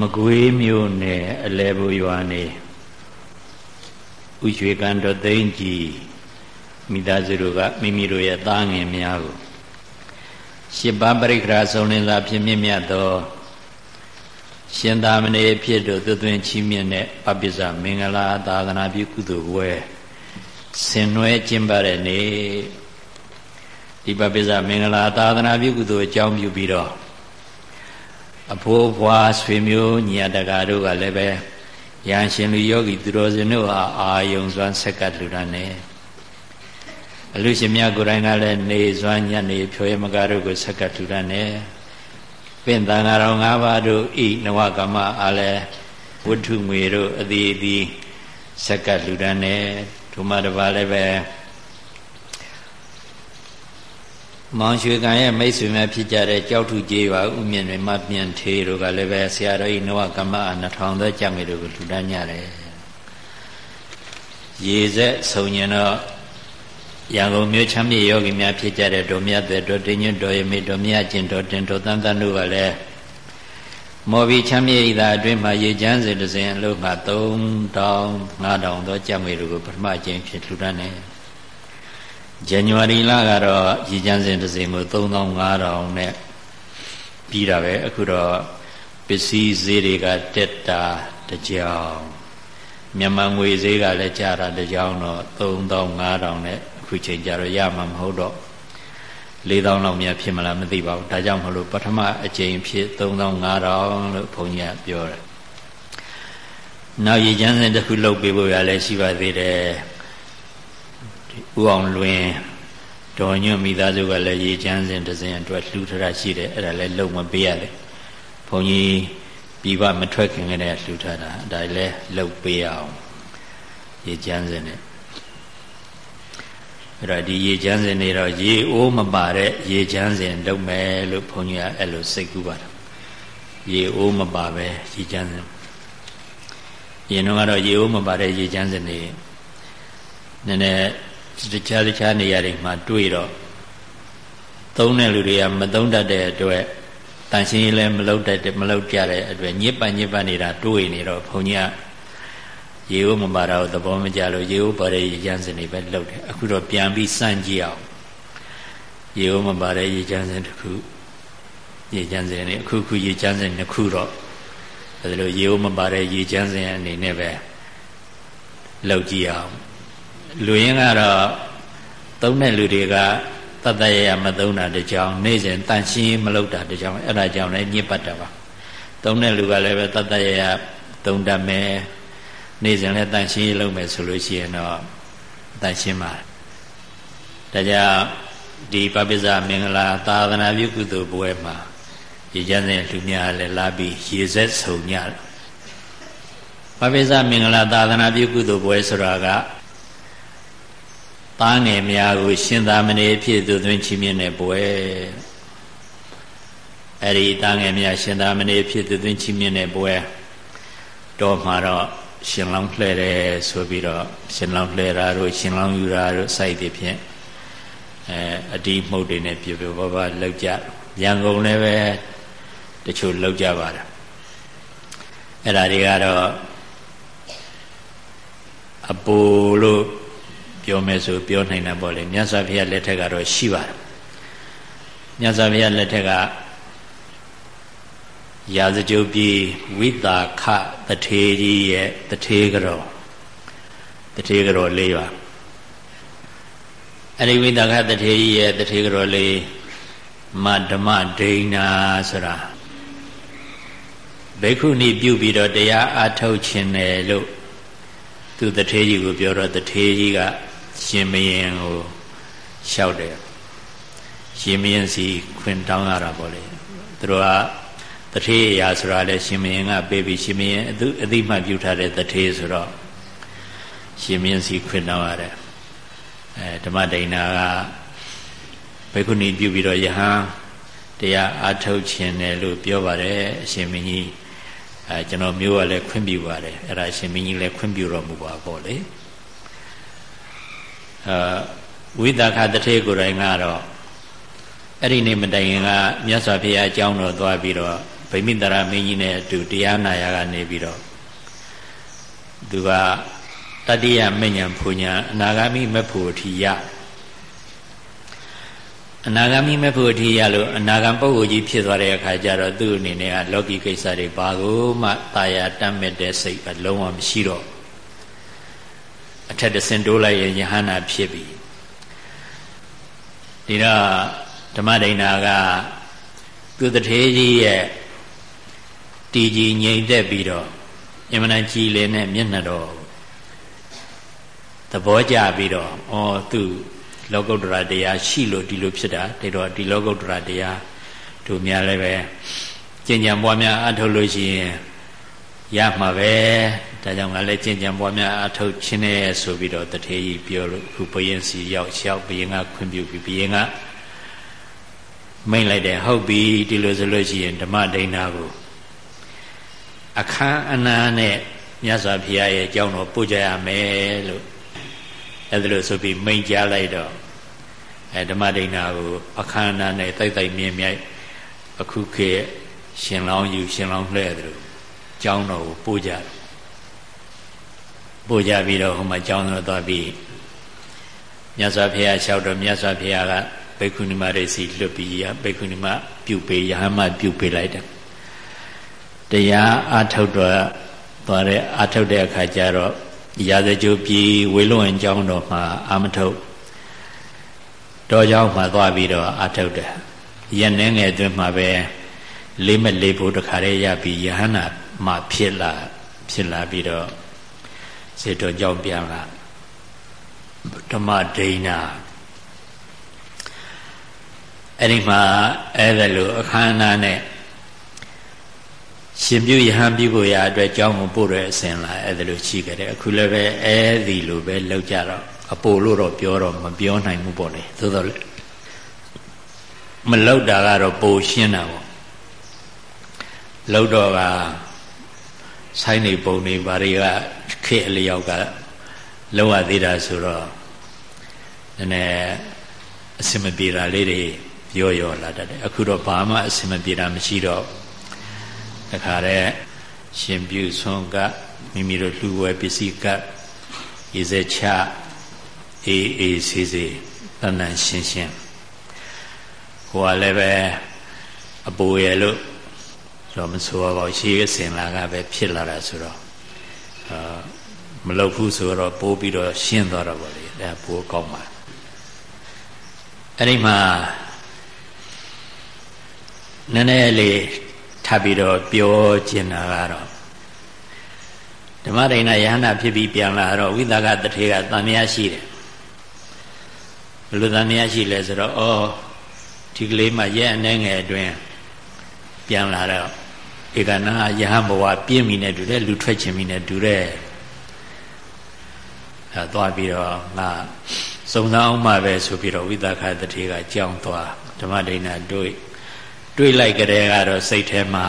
မကွေးမြို့နယ်အလဲဘူရွာနေဥရွှေကန်တော်သိန်းကြီးမိသားစုတို့ကမိမိတို့ရဲ့သားငယ်များကိုရှစ်ပါးပရိက္ခရာဆုံးလင်းစွာဖြစ်မြင့်မြတ်သောရှင်သာမဏေဖြစ်တို့သွသွင်းချီးမြှင့်တဲ့ပပိစ္ဆမင်္ဂလာသာသနာပြုကုသိုလ်ပွဲဆင်နွှဲကျင်းပတဲ့နေ့ဒီပပိစ္ဆမင်္ဂလာသာသနာပြုကုသိုလ်အကြောင်းပြုပြီးတော့ အဖိုးဘွားဆွေမျိုးညီအတကာတို့ကလည်းပဲရန်ရှင်လူယောဂီသူတော်စင်တို့ဟာအာယုံစွမ်းဆက်ကလူရနဲ့အလူရှင်မြတ်ကိုယ်တိုင်ကလည်းနေစွမ်းညနေဖြောရမကားတို့ကိုဆက်ကလူရနဲ့ပင့်တန်ဃာတော်၅ပါးတို့ဤနဝကမအားလည်းဝတ္ထုငွေတို့အသည်အသည်ဆက်ကလူရနဲ့ဒုမတပါလည်းပဲ မောင်ရွှေကံရဲ့မိတ်ဆွေများဖြစ်ကြတဲ့ကြောက်ထုကြီးပါဥမြင့်တွေမပြန်သေးတို့ကလည်းပဲဆရာတော်ဤနဝကမအ2000သောကြံမေတို့ကိုလှူဒန်းကြတယ်ရေဆက်ဆုံရင်တော့ရန်ကုန်မြို့ချမ်းမြေယောဂီများဖြစ်ကြတဲ့ဒေါ်မြတ်တဲ့ဒေါ်တင်ညွတ်ဒေါ်ရမေဒေါ်မြတ်ကျင်ဒေါ်တင်ဒေါ်တန်တန်တို့ကလည်းမော်ဘီချမ်းမြေဤသာအတွင်းမှာရေချမ်းစဉ်တစ်စဉ်အလို့မှာ3000 5000သောကြံမေတို့ကိုပထမကျင်းဖြစ်လှူဒန်းတယ် ဇန်နဝါရီလကတော့ရည်ချမ်းစဉ်တစ်စိမ်ကို3500နဲ့ပြီးတာပဲအခုတော့ပစ္စည်းဈေးတွေကတက်တာတကြောင်မြန်မာငွေဈေးကလည်းကျတာတကြောင်တော့3500နဲ့အခုချိန်ကျတော့ရမှာမဟုတ်တော့4000လောက်များဖြစ်မလားမသိပါဘူးဒါကြောင့်မလို့ပထမအကြိမ်ဖြစ်3500လို့ဘုန်းကြီးကပြောတယ်နောက်ရည်ချမ်းစဉ်တစ်ခုလုပ်ပေးဖို့ရလည်းရှိပါသေးတယ် ဥအောင်လွင်ဒေါ်ညွန့်မိသားစုကလည်းရေချမ်းစဉ်တစ်စဉ်အတွက်လှူထတာရှိတယ်အဲ့ဒါလည်းလုံမပေးရတယ်ဘုန်းကြီးပြီးပါမထွက်ခင်ကတည်းကလှူထတာဒါလည်းလုံပေးအောင်ရေချမ်းစဉ်နဲ့အဲ့တော့ဒီရေချမ်းစဉ်တွေတော့ရေအိုးမပါတဲ့ရေချမ်းစဉ်လုပ်မယ်လို့ဘုန်းကြီးကအဲ့လိုစိတ်ကူးပါတယ်ရေအိုးမပါပဲရေချမ်းစဉ်ရင်တော့ကတော့ရေအိုးမပါတဲ့ရေချမ်းစဉ်တွေနည်းနည်း တခြားတခြားနေရာတွေမှာတွေ့တော့သုံးတဲ့လူတွေကမသုံးတတ်တဲ့အတွက်တန်ရှင်းလည်းမလုပ်တတ်တဲ့မလုပ်ကြတဲ့အတွက်ညစ်ပတ်ညစ်ပတ်နေတာတွေ့နေတော့ဘုန်းကြီးကရေဦးမပါတော့သဘောမကျလို့ရေဦးပါတဲ့ရေချမ်းစင်တွေပဲလုပ်တယ်အခုတော့ပြန်ပြီးစမ်းကြည့်အောင်ရေဦးမပါတဲ့ရေချမ်းစင်တစ်ခုရေချမ်းစင်တွေအခုခုရေချမ်းစင်နှစ်ခုတော့အဲဒါလိုရေဦးမပါတဲ့ရေချမ်းစင်အနေနဲ့ပဲလုပ်ကြည့်အောင် လူရင်းကတော့သုံးတဲ့လူတွေကတတ်တရရမသုံးတာတကြောင်နေ့စဉ်တန်ရှင်းမလုပ်တာတကြောင်အဲ့ဒါကြောင့်လည်းညစ်ပတ်တာပါသုံးတဲ့လူကလည်းပဲတတ်တရရသုံးတတ်မယ်နေ့စဉ်လည်းတန်ရှင်းလုပ်မယ်ဆိုလို့ရှိရင်တော့တန်ရှင်းပါဒါကြောင့်ဒီပပိစ္ဆမင်္ဂလာသာသနာပြုကုသိုလ်ပွဲမှာရေချမ်းတဲ့လူများလည်းလာပြီးရေဆက်ဆုံကြတယ်ပပိစ္ဆမင်္ဂလာသာသနာပြုကုသိုလ်ပွဲဆိုတာက သားငယ်များကို ရှင်သာမဏေဖြစ်သူသွင်းချီးမြှင့်တဲ့ပွဲအဲ့ဒီသားငယ်များရှင်သာမဏေဖြစ်သူသွင်းချီးမြှင့်တဲ့ပွဲတော့မှာတော့ရှင်လောင်းလှဲ့တယ်ဆိုပြီးတော့ရှင်လောင်းလှဲ့တာတို့ရှင်လောင်းယူတာတို့စိုက်တွေဖြင့်အဲအဒီမှုတ်တွေနဲ့ပြပြပပလောက်ကြရန်ကုန်လည်းပဲတချို့လောက်ကြပါတယ်အဲ့ဒါတွေကတော့အပူလို့ ပြောမယ်ဆိုပြောနိုင်တာပေါ့လေမြတ်စွာဘုရားလက်ထက်ကတော့ရှိပါတယ်မြတ်စွာဘုရားလက်ထက်ကရာဇကြုတ်ပြည်ဝိတာခတထေကြီးရဲ့တထေကြောတထေကြောလေးပါအဲ့ဒီဝိတာခတထေကြီးရဲ့တထေကြောလေးမဓမ္မဒိဏဆိုတာဘိက္ခုနီပြုပြီးတော့တရားအားထုတ်ခြင်းတယ်လို့သူတထေကြီးကိုပြောတော့တထေကြီးက ရှင်မယင်ကိုလျှောက်တယ်ရှင်မယင်စီခွင်တောင်းရတာပေါ့လေသူတို့ကတထေးရာဆိုတာလဲရှင်မယင်ကပေးပြီးရှင်မယင်အသူအတိမှပြုထားတဲ့တထေးဆိုတော့ရှင်မယင်စီခွင်တောင်းရတယ်အဲဓမ္မဒိဏကဘိက္ခုနီပြုပြီးတော့ယဟန်တရားအာထုတ်ခြင်းတယ်လို့ပြောပါတယ်အရှင်မင်းကြီးအဲကျွန်တော်မျိုးကလည်းခွင့်ပြုပါတယ်အဲ့ဒါအရှင်မင်းကြီးလည်းခွင့်ပြုတော်မူပါပေါ့လေအာ ဝိသခတထေကိုယ်တိုင်ကတော့အဲ့ဒီနေ့မတိုင်ခင်ကမြတ်စွာဘုရားအကြောင်းတော်သွားပြီးတော့ဗိမိတရမင်းကြီးနဲ့အတူတရားနာရကနေပြီးတော့သူကတတိယမဉ္ဇဉ်ဖူညာအနာဂါမိမဖို့အထိရအနာဂါမိမဖို့အထိရလို့အနာဂံပုဂ္ဂိုလ်ကြီးဖြစ်သွားတဲ့အခါကျတော့သူ့အနေနဲ့ကလောကီကိစ္စတွေဘာကိုမှတာယာတတ်မဲ့တဲ့စိတ်ကလုံးဝမရှိတော့ အထက်တဆင်တိုးလိုက်ရင်ယဟန္တာဖြစ်ပြီဒီတော့ဓမ္မဒိဏကသူတထေးကြီးရဲ့တည်ကြည်ငြိမ်သက်ပြီးတော့အမှန်တန်ကြည်လင်တဲ့မျက်နှာတော်သဘောကျပြီးတော့ဩသူလောကုတ္တရာတရားရှိလို့ဒီလိုဖြစ်တာဒါတော့ဒီလောကုတ္တရာတရားတို့များလည်းပဲကျင့်ကြံပွားများအထုတ်လို့ရှိရင် ရမှာပဲဒါကြောင့်ငါလည်းကျင့်ကြံပွားများအထုတ်ခြင်းနဲ့ဆိုပြီးတော့တထေးကြီးပြောလို့ခုဘယင်းစီရောက်လျှောက်ဘယင်းကခွင့်ပြုပြီးဘယင်းကမိန်လိုက်တယ်ဟုတ်ပြီဒီလိုဆိုလို့ရှိရင်ဓမ္မဒိဋ္ဌာကိုအခန်းအနားနဲ့မြတ်စွာဘုရားရဲ့အကြောင်းတော်ပို့ကြရမယ်လို့အဲ့ဒါလို့ဆိုပြီးမိန်ကြားလိုက်တော့အဲဓမ္မဒိဋ္ဌာကိုအခန်းအနားနဲ့တိုက်တိုက်မြင်မြိုက်အခုခေတ်ရှင်လောင်းယူရှင်လောင်းလှဲ့တယ်လို့ ကျောင်းတော်ကိုပို့ကြတယ်ပို့ကြပြီးတော့ဟိုမှာကျောင်းတော်သွားပြီးမြတ်စွာဘုရားလျှောက်တော့မြတ်စွာဘုရားကဘိက္ခုနီမရိစီလွတ်ပြီးရဘိက္ခုနီမပြုတ်ပေးယဟမပြုတ်ပေးလိုက်တယ်တရားအာထုတ်တော့သွားတဲ့အာထုတ်တဲ့အခါကျတော့ရာဇကြိုပြည်ဝေလွန်ကျောင်းတော်မှာအာမထုတ်တော်ကျောင်းမှာသွားပြီးတော့အာထုတ်တယ်ရက်နှဲငယ်အတွင်းမှာပဲလေးမလေးဖို့တခါတည်းရပြီးယဟန္တာ မှာဖြစ်လာဖြစ်လာပြီးတော့စေတော်ကြောင့်ပြန်လာဓမ္မဒိဏအဲ့ဒီမှာအဲ့ဒါလိုအခမ်းအနားနဲ့ရှင်ပြုယဟန်ပြုကိုရအတွက်ကြောင်းကိုပို့တဲ့အစဉ်လာအဲ့ဒါလိုရှိကြတယ်အခုလည်းပဲအဲ့ဒီလိုပဲလောက်ကြတော့အပိုလို့တော့ပြောတော့မပြောနိုင်ဘူးပေါ့လေသို့တော့မလောက်တာကတော့ပိုရှင်းတာပေါ့လောက်တော့က ဆိုင်းနေပုံနေဘာတွေကခေအလျောက်ကလောက်ရသေးတာဆိုတော့နည်းနည်းအစင်မပြေတာလေးတွေရောရောလာတတ်တယ်အခုတော့ဘာမှအစင်မပြေတာမရှိတော့တခါတည်းရှင်ပြုဆွန်ကမိမိတို့လှူဝဲပစ္စည်းကရေစက်ချအေးအေးဆေးဆေးတဏ္ဍရှင်းရှင်းဟိုကလည်းပဲအပူရလို့ တော့မဆိုပါဘူးရှိရစင်လာကပဲဖြစ်လာတာဆိုတော့အာမလုပ်ဘူးဆိုတော့ပိုးပြီးတော့ရှင်းသွားတော့ဗောလေအဲပိုးကောင်းပါအဲ့ဒီမှာနည်းနည်းလေးထပ်ပြီးတော့ပြောကျင်တာကတော့ဓမ္မဒိဏယဟနာဖြစ်ပြီးပြန်လာတော့ဝိသကတထေကတန်မြာရှိတယ်ဘယ်လိုတန်မြာရှိလဲဆိုတော့ဩဒီကလေးမှရဲ့အနေငယ်အတွင်းပြန်လာတော့ ဧကနာယဟဘဝပြင်းမိနေတူတယ်လူထွက်ခြင်းမိနေတူတယ်အဲသွားပြီးတော့ငါစုံစမ်းအောင်မှပဲဆိုပြီးတော့ဝိသခတထေကကြောင်းသွားဓမ္မဒိဏတွေ့တွေးလိုက်ကြတဲ့ကတော့စိတ်ထဲမှာ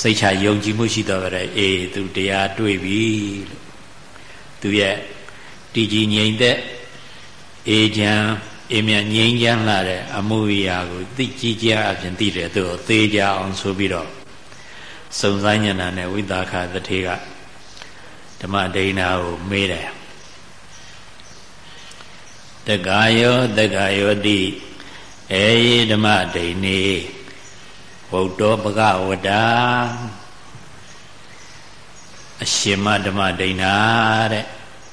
စိတ်ချယုံကြည်မှုရှိတော့ကြတဲ့အေးသူတရားတွေးပြီလို့သူရဲ့တည်ကြည်ငြိမ်သက်အေးချမ်းအေးမြငြိမ်းချမ်းလာတဲ့အမှုရာကိုသိကြည်ကြအပြင်သိတယ်သူသေကြအောင်ဆိုပြီးတော့ စုံစမ်းညနာနဲ့ဝိသခသတိကဓမ္မဒိဏကိုမေးတယ်တက္ကာယောတက္ကာယောတိအေယဓမ္မဒိဏီဘုဒ္ဓပကဝတ္တာအရှင်မဓမ္မဒိဏတဲ့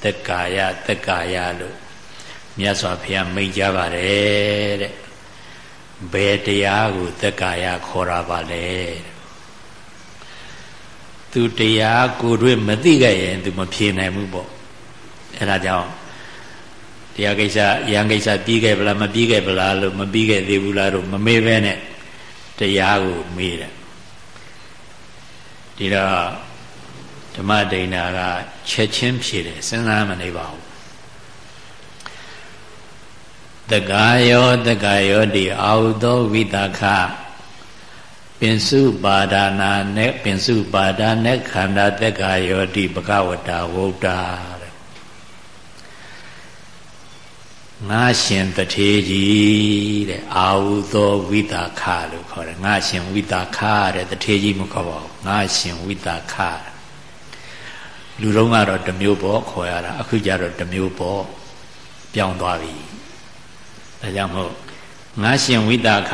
တက္ကာယတက္ကာယလို့မြတ်စွာဘုရားမိန့်ကြပါတယ်တဲ့ဘယ်တရားကိုတက္ကာယခေါ်တာပါလဲ သူတရားကိုတွေ့မသိခဲ့ရင်သူမဖြေနိုင်ဘူးပေါ့အဲဒါကြောင့်တရားကိစ္စရန်ကိစ္စပြီးခဲ့ဗလားမပြီးခဲ့ဗလားလို့မပြီးခဲ့သေးဘူးလားလို့မမေးဘဲနဲ့တရားကိုမေးတယ်ဒီတော့ဓမ္မဒိဏကချက်ချင်းဖြေတယ်စဉ်းစားမနေပါဘူးတက္ကာယောတက္ကာယောတိအာဟုသောဝိတခ ပင်စုပါဒနာနဲ့ပင်စုပါဒနဲ့ခန္ဓာတက္ကာယောတိဘဂဝတာဝုဒ္ဓတငါရှင်တထေကြီးတဲ့အာဟုသောဝိတာခလို့ခေါ်တယ်ငါရှင်ဝိတာခတဲ့တထေကြီးမခေါ်ပါဘူးငါရှင်ဝိတာခလူတော်ကတော့တမျိုးပေါ့ခေါ်ရတာအခုကျတော့တမျိုးပေါ့ပြောင်းသွားပြီဒါကြောင့်မို့ ငါရှင်ဝိတာခ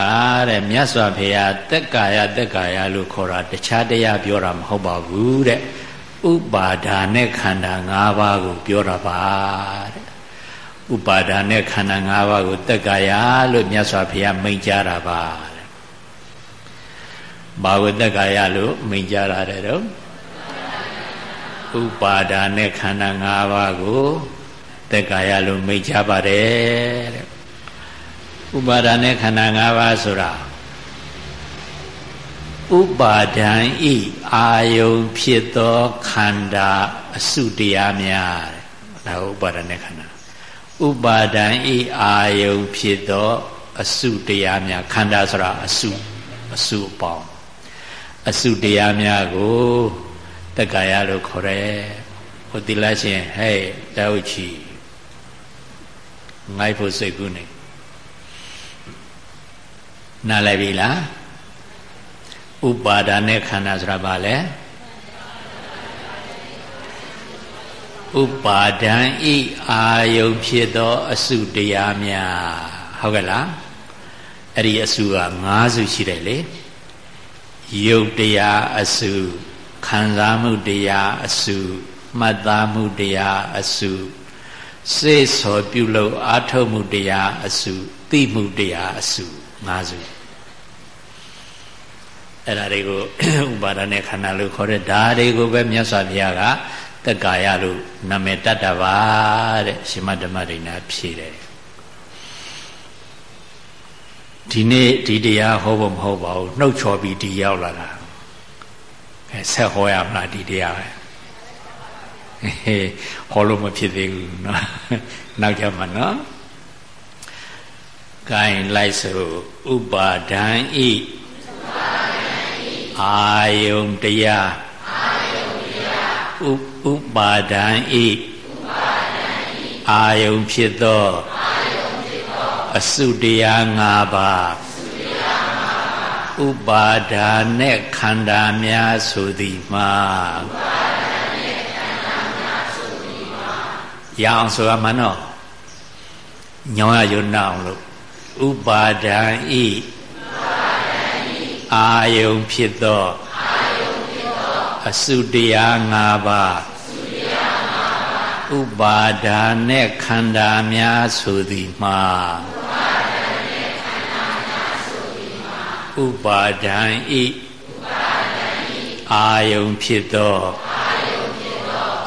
တဲ့မြတ်စွာဘုရားတက်ကာယတက်ကာယလို့ခေါ်တာတခြားတရားပြောတာမဟုတ်ပါဘူးတဲ့ဥပါဒါနဲ့ခန္ဓာ၅ပါးကိုပြောတာပါတဲ့ဥပါဒါနဲ့ခန္ဓာ၅ပါးကိုတက်ကာယလို့မြတ်စွာဘုရားမိန့်ကြားတာပါတဲ့ဘာကိုတက်ကာယလို့မိန့်ကြားတာတဲ့တော့ဥပါဒါနဲ့ခန္ဓာ၅ပါးကိုတက်ကာယလို့မိန့်ကြားပါတယ်တဲ့ ဥပါဒါနဲ့ခန္ဓာ၅ပါးဆိုတာဥပါဒံဤအာယုံဖြစ်သောခန္ဓာအစုတရားများတဲ့ဒါဥပါဒနဲ့ခန္ဓာဥပါဒံဤအာယုံဖြစ်သောအစုတရားများခန္ဓာဆိုတာအစုအစုအပေါင်းအစုတရားများကိုတက္ကာယလို့ခေါ်တယ်ဟိုတိလရှင်ဟဲ့တောက်ချီငိုက်ဖို့စိတ်ကူးနေ နားလည်ပြီလားဥပါဒာနဲ့ခန္ဓာဆိုတာဘာလဲဥပါဒံဤအာယုဖြစ်သောအစုတရားများဟုတ်ကဲ့လားအဲ့ဒီအစုက၅စုရှိတယ်လေယုတ်တရားအစုခံစားမှုတရားအစုမှတ်သားမှုတရားအစုစေဆောပြုလို့အာထုတ်မှုတရားအစု သိမှုတရားအစု၅စုအဲ့ဒါတွေကိုဥပါဒณะခန္ဓာလို့ခေါ်တဲ့ဓာတွေကိုပဲမြတ်စွာဘုရားကတက္ကာယလို့နာမည်တတ်တာပါတဲ့ရှင်မဓမ္မဒိနာဖြေတယ်ဒီနေ့ဒီတရားဟောဖို့မဟုတ်ပါဘူးနှုတ်ချော်ပြီးဒီရောက်လာတာအဲဆက်ဟောရမလားဒီတရားပဲဟောလို့မဖြစ်သေးဘူးเนาะနောက်ကြမှာเนาะ ဂိုင်းလိုက်စို့ဥပါဒံဤအာယုံတရားအာယုံတရားဥပါဒံဤအာယုံဖြစ်သောအာယုံဖြစ်သောအစုတရား၅ပါးဥပါဒါနဲ့ခန္ဓာများဆိုသည်မှာဥပါဒါနဲ့ခန္ဓာများဆိုသည်မှာရအောင်ဆိုရမှာနော်ညောင်းရယုံနာအောင်လို့ ဥပါဒံဤအာယုံဖြစ်သောအာယုံဖြစ်သောအစုတရား၅ပါးဥပါဒါနဲ့ခန္ဓာများဆိုသည်မှာဥပါဒံဤအာယုံဖြစ်သော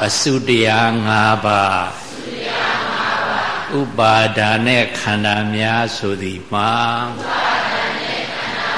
အစုတရား၅ပါး ဥပါဒါနဲ့ခန္ဓာများဆိုသည်မှာဆိုပါဒာနဲ့ခန္ဓာ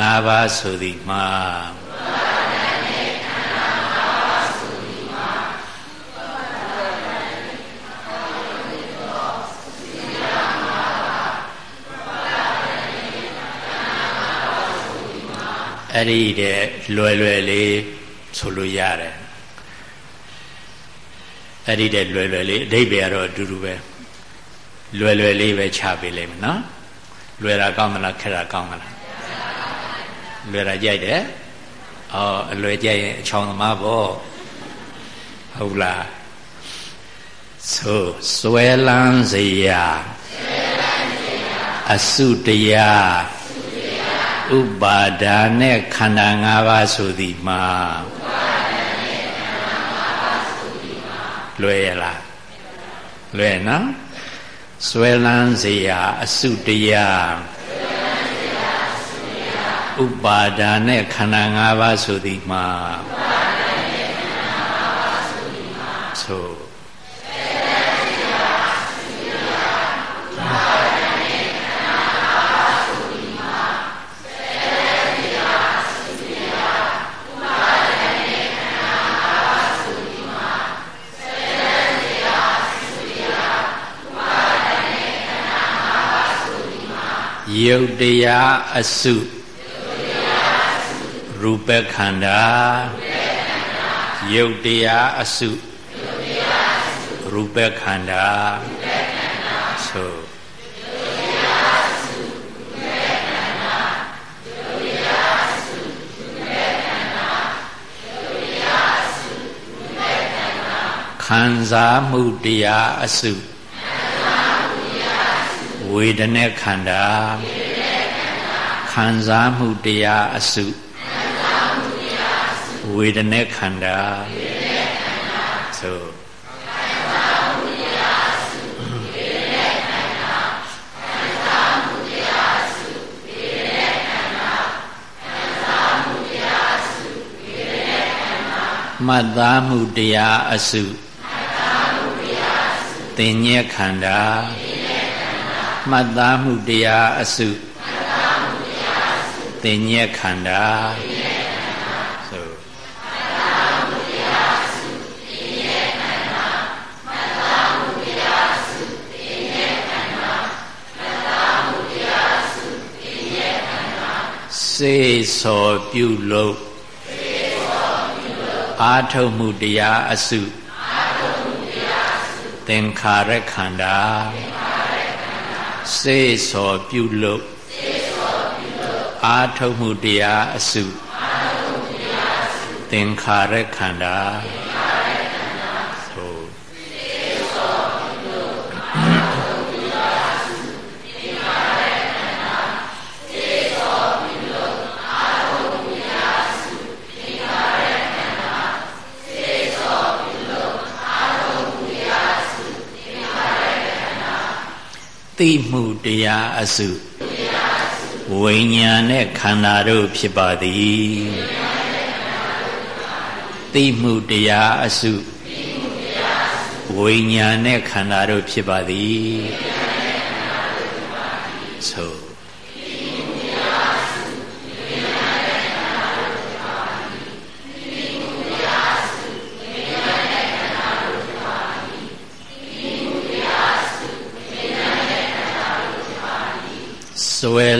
၅ပါးဆိုသည်မှာအဲ့ဒီတဲ့လွယ်လွယ်လေးဆိုလို့ရတယ်အဲ့ဒီတဲ့လွယ်လွယ်လေးအဓိပ္ပာယ်ကတော့အတူတူပဲလွယ်လွယ်လေးပဲချပေးလိမ့်မယ်နော် လွယ်တာကောင်းမလားခက်တာကောင်းမလားလွယ်တာကြိုက်တယ်အော်အလွယ်ကြိုက်ရင်အချောင်သမားပေါ့ဟုတ်လားဆိုစွဲလန်းစရာအစုတရားဥပါဒါနဲ့ခန္ဓာ၅ပါးဆိုသည်မှာလွယ်ရလားလွယ်နော် ဆွဲလန်းเสียအစုတရားဥပါဒါနဲ့ခန္ဓာ၅ပါးဆိုသည်မှာ ယုတ်တရားအစုရူပခန္ဓာယုတ်တရားအစုရူပခန္ဓာဆိုခံစားမှုတရားအစု ဝေဒနာခန္ဓာခံစားမှုတရားအစုဝေဒနာခန္ဓာသို့မှတ်သားမှုတရားအစုသင်ညက်ခန္ဓာ မှတ်သားမှုတရားအစုသင်ညက်ခန္ဓာဆိုစေသောပြုလို့အာထုံမှုတရားအစုသင်္ခါရခန္ဓာ စေသောပြုလို့အာထုံမှုတရားအစုသင်္ခါရခန္ဓာသိ မှုတရားအစုဝိညာဉ်နဲ့ခန္ဓာတို့ဖြစ်ပါသည်သိမှုတရားအစုဝိညာဉ်နဲ့ခန္ဓာတို့ဖြစ်ပါသည်သို့စွဲ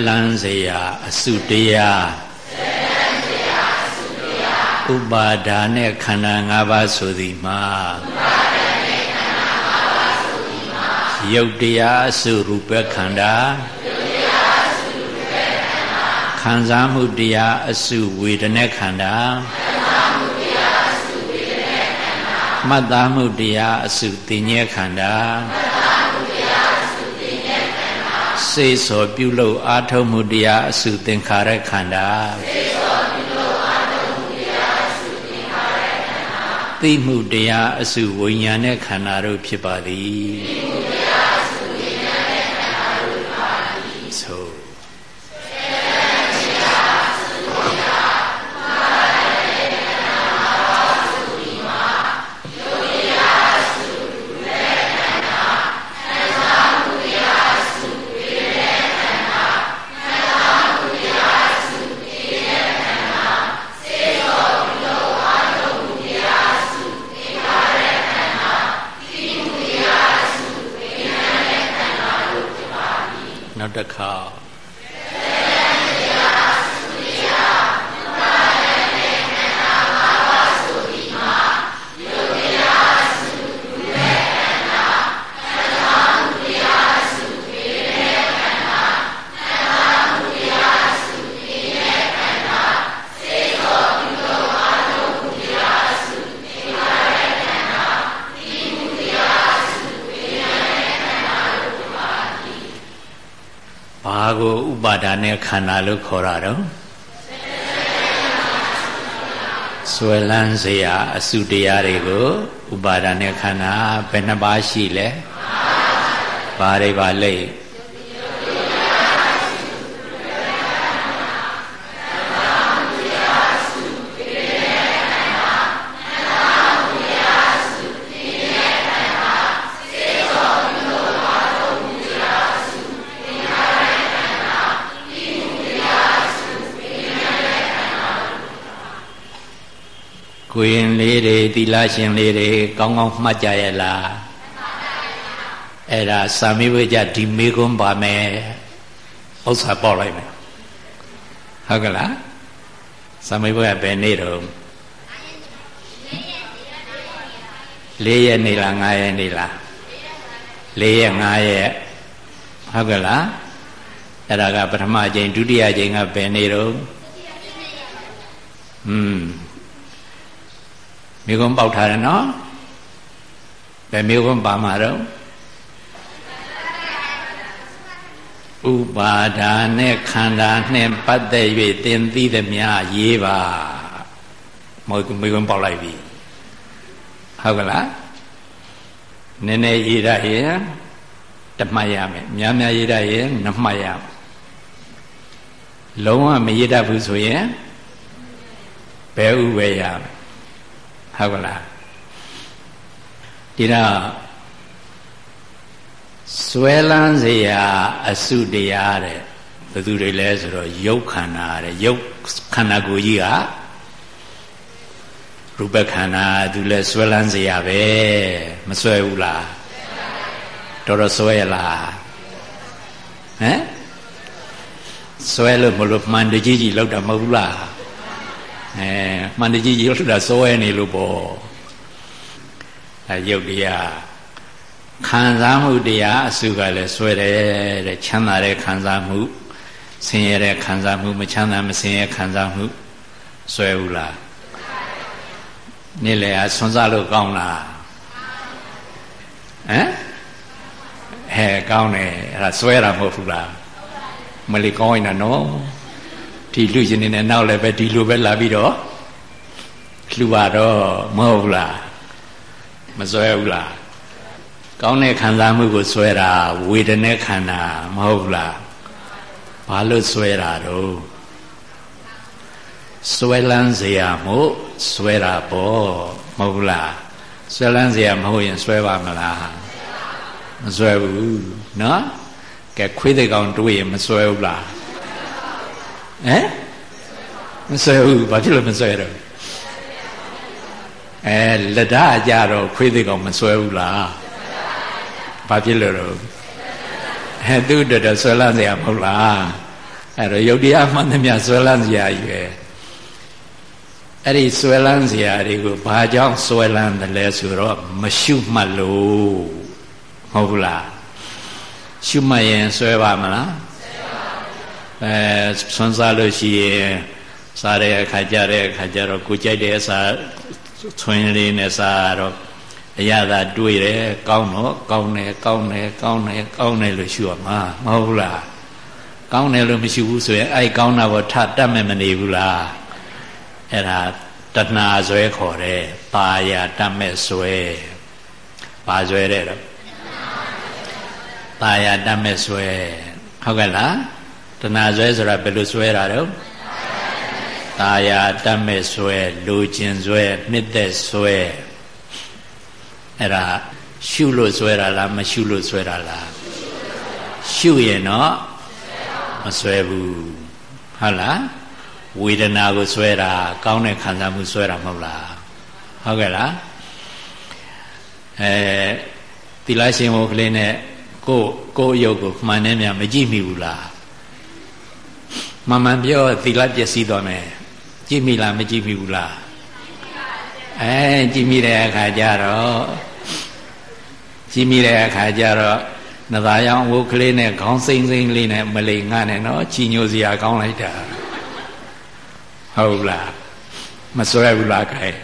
လန်းเสียအစုတရားဥပါဒါနဲ့ခန္ဓာ၅ပါးဆိုသည်မှာယုတ်တရားအစုရူပခန္ဓာခံစားမှုတရားအစုဝေဒနာခန္ဓာမှတ်သားမှုတရားအစုသိဉ္ဇခန္ဓာစေသော ပြုလို့အာထုံမှုတရားအစုသင်္ခါရခန္ဓာစေသောပြုလို့အာထုံမှုတရားအစုသင်္ခါရခန္ဓာသိမှုတရားအစုဝိညာဉ်နဲ့ခန္ဓာတို့ဖြစ်ပါသည် ဒါနဲ့ခန္ဓာလို့ခေါ်တာတော့ဆွဲလန်းစရာအစုတရားတွေကိုဥပါဒာနဲ့ခန္ဓာဘယ်နှပါးရှိလဲပါးပါးပါးတွေပါလဲ ကိုရင်လေးတွေသီလရှင်လေးတွေကောင်းကောင်းမှတ်ကြရဲ့လားအဲ့ဒါစာမေးဝေကြဒီမေကွန်းပါမယ်ဥစ္စာပေါက်လိုက်မယ်ဟုတ်ကလားစာမေးဝေကဘယ်နေ့တော့၄ရက်နေလား၅ရက်နေလား၄ရက်၅ရက်ဟုတ်ကလားအဲ့ဒါကပထမအကြိမ်ဒုတိယအကြိမ်ကဘယ်နေ့တော့อืม မိကုံးပေါက်ထားတယ်နော်ဘယ်မိကုံးပါမှာတော့ဥပါဒါနဲ့ခန္ဓာနဲ့ပတ်သက်၍သင်သိသမျှရေးပါမေမိကုံးပေါက်လိုက်ပြီဟုတ်ကလားနည်းနည်းရေးရရင်တမှတ်ရမယ်များများရေးရရင်နှစ်မှတ်ရလုံးဝမရေးတတ်ဘူးဆိုရင်ဘယ်ဥပဲရမယ် ဟုတ်ကလားဒီတော့ဆွဲလန်းเสียအစုတရားတဲ့ဘယ်သူတွေလဲဆိုတော့ယုတ်ခန္ဓာတဲ့ယုတ်ခန္ဓာကိုယ်ကြီးကရူပခန္ဓာသူလဲဆွဲလန်းเสียပဲမဆွဲဘူးလားတော်တော်ဆွဲရလားဟမ်ဆွဲလို့မလို့မှန်တကြီးကြီးလောက်တာမဟုတ်ဘူးလား အဲမှန်တကြီးကြီးလောက်တာဆွဲနေလို့ပေါ့အဲရုပ်တရားခံစားမှုတရားအစုကလည်းဆွဲတယ်တဲ့ချမ်းသာတဲ့ခံစားမှုဆင်းရဲတဲ့ခံစားမှုမချမ်းသာမဆင်းရဲခံစားမှုဆွဲဘူးလားနေ့လေအဆွမ်းစားလို့ကောင်းလားဟမ်ဟဲကောင်းတယ်အဲ့ဒါဆွဲတာမဟုတ်ဘူးလားမလီကောင်းရင်တော့ ဒီလူရှင်နေနဲ့နောက်လည်းပဲဒီလိုပဲလာပြီးတော့လှူပါတော့မဟုတ်ဘူးလားမဆွဲဘူးလားကောင်းတဲ့ခံစားမှုကိုဆွဲတာဝေဒနာခန္ဓာမဟုတ်ဘူးလားဘာလို့ဆွဲတာတော့ဆွဲလန်းเสียမို့ဆွဲတာပေါ့မဟုတ်ဘူးလားဆွဲလန်းเสียမဟုတ်ရင်ဆွဲပါမလားမဆွဲဘူးเนาะကဲခွေးတဲ့ကောင်တွေးရင်မဆွဲဘူးလား ဟမ်မဆွဲဘူးဘာဖြစ်လို့မဆွဲတော့အဲလက်ဓာကြတော့ခွေးတဲ့ကောင်မဆွဲဘူးလားဘာဖြစ်လို့တော့အဲသူ့တော်တော်ဆွဲလန်းစရာမဟုတ်လားအဲတော့ယုတ်တရားမှန်သမျှဆွဲလန်းစရာကြီးပဲအဲ့ဒီဆွဲလန်းစရာတွေကိုဘာကြောင့်ဆွဲလန်းတယ်လဲဆိုတော့မရှုမှတ်လို့ဟုတ်ဘူးလားရှုမှတ်ရင်ဆွဲပါမလား အဲဆွမ်းစားလို့ရှိရင်စားတဲ့အခါကြတဲ့အခါကျတော့ကိုကြိုက်တဲ့အစာဆွင်းလေးနဲ့စားတော့အရသာတွေးတယ်ကောင်းတော့ကောင်းတယ်ကောင်းတယ်ကောင်းတယ်ကောင်းတယ်လို့ရှုရမှာမဟုတ်လားကောင်းတယ်လို့မရှိဘူးဆိုရင်အဲ့ကောင်းတာဘောထတတ်မဲ့မနေဘူးလားအဲ့ဒါတဏှာဇွဲခေါ်တယ်ပါရတတ်မဲ့ဇွဲပါဇွဲတဲ့တော့ပါရတတ်မဲ့ဇွဲဟုတ်ကဲ့လား တဏှာဆွဲဆိုတာဘယ်လိုဆွဲတာတော့ตาယာတတ်မဲ့ဆွဲလူကျင်ဆွဲနှစ်သက်ဆွဲအဲ့ဒါရှုလို့ဆွဲတာလားမရှုလို့ဆွဲတာလားရှုရင်တော့မဆွဲဘူးဟုတ်လားဝေဒနာကိုဆွဲတာကောင်းတဲ့ခံစားမှုဆွဲတာမဟုတ်လားဟုတ်ကဲ့လားအဲတိလရှင်ဟိုကလေးနဲ့ကိုကိုရုပ်ကိုမှန်နေမြမကြည့်မိဘူးလား မှန်မှန်ပြောသီလပျက်စီးသွားမယ်ကြည့်မိလားမကြည့်မိဘူးလားအဲကြည့်မိတဲ့အခါကျတော့ကြည့်မိတဲ့အခါကျတော့နသာရောင်ဝုတ်ကလေးနဲ့ခေါင်းစိမ့်စိမ့်လေးနဲ့မလိန်ငါနဲ့နော်ချီညိုစရာကောင်းလိုက်တာဟုတ်လားမစွဲဘူးလားခိုင်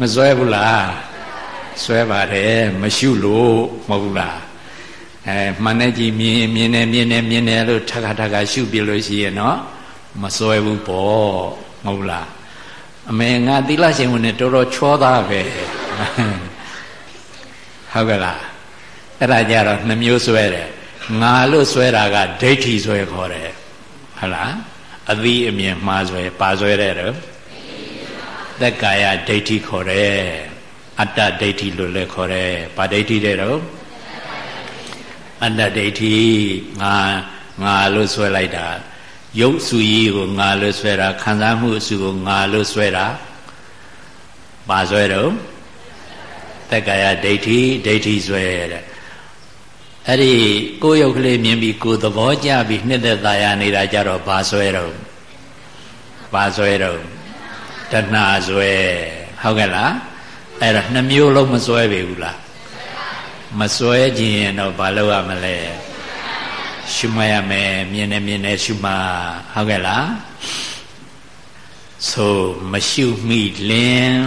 မစွဲဘူးလားစွဲပါတယ်မရှုလို့မဟုတ်ဘူးလား အဲမှန်တဲ့ကြည်မြင်မြင်နေမြင်နေမြင်နေလို့ထခါထခါရှုပြလို့ရှိရင်နော်မစွဲဘူးပေါ့မဟုတ်လားအမေငါသီလရှင်ဝင်နေတော်တော်ချောသားပဲဟုတ်ကဲ့လားအဲ့ဒါကြတော့နှမျိုးဆွဲတယ်ငါလို့ဆွဲတာကဒိဋ္ဌိဆွဲခေါ်တယ်ဟုတ်လားအသီးအမြင်မှားဆွဲပါဆွဲတဲ့တော့သက်ကာယဒိဋ္ဌိခေါ်တယ်အတ္တဒိဋ္ဌိလို့လည်းခေါ်တယ်ဘာဒိဋ္ဌိတဲ့တော့ အတ္တဒိဋ္ဌိငါငါလို့ဆွဲလိုက်တာရုပ်စုကြီးကိုငါလို့ဆွဲတာခံစားမှုအစုကိုငါလို့ဆွဲတာပါဆွဲတော့တက္ကာယဒိဋ္ဌိဒိဋ္ဌိဆွဲတဲ့အဲ့ဒီကိုယ်ရုပ်ကလေးမြင်ပြီးကိုယ်သဘောကျပြီးနှစ်သက်သာယာနေတာကြတော့ဘာဆွဲတော့ဘာဆွဲတော့တဏှာဆွဲဟုတ်ကဲ့လားအဲ့တော့နှမျိုးလုံးမဆွဲပေဘူးလား မစွဲခြင်းရင်တော့ဘာလုပ်ရမလဲရှုမှတ်ရမယ်မြင်နေမြင်နေရှုမှတ်ဟုတ်ကဲ့လားဆိုမရှုမိလင်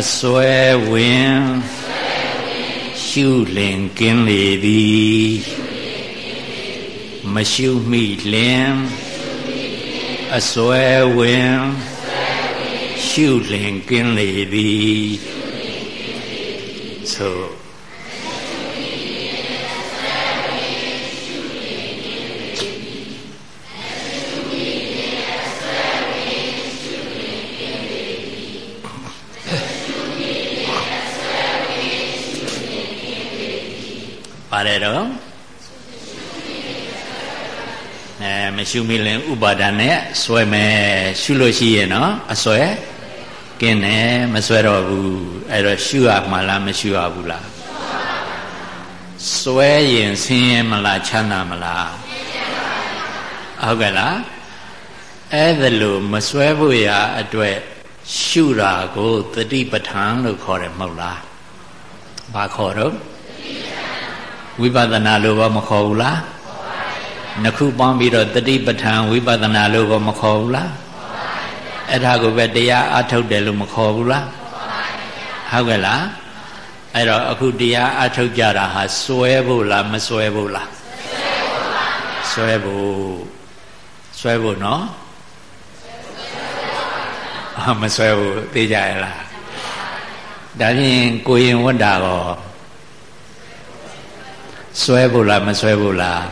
အစွဲဝင်ရှုလင်ကင်းလေသည်မရှုမိလင်အစွဲဝင်ရှုလင်ကင်းလေသည် ဆိုပါတယ်တော့အဲမရှုမိလင်ဥပါဒာနဲ့ဆွဲမယ်ရှုလို့ရှိရင်နော်အဆွဲ ကင်းတယ်မဆွဲတော့ဘူးအဲ့တော့ရှုရမှာလားမရှုရဘူးလားဆွဲရင်ဆင်းရဲမလားချမ်းသာမလားဟုတ်ကဲ့လားအဲ့ဒါလို့မဆွဲဖို့ရအတွက်ရှုတာကိုတတိပဋ္ဌာန်လို့ခေါ်တယ်မဟုတ်လားဘာခေါ်တော့ဝိပဿနာလို့ဘာမခေါ်ဘူးလားနှစ်ခုပေါင်းပြီးတော့တတိပဋ္ဌာန်ဝိပဿနာလို့ဘာမခေါ်ဘူးလား အဲ့ဒါကိုပဲတရားအထုတ်တယ်လို့မခေါ်ဘူးလားဟုတ်ကဲ့လားအဲ့တော့အခုတရားအထုတ်ကြတာဟာစွဲဖို့လားမစွဲဖို့လားစွဲဖို့စွဲဖို့နော်အာမစွဲဘူးသိကြရလားဒါဖြင့်ကိုရင်ဝတ္တာကောစွဲဖို့လားမစွဲဖို့လား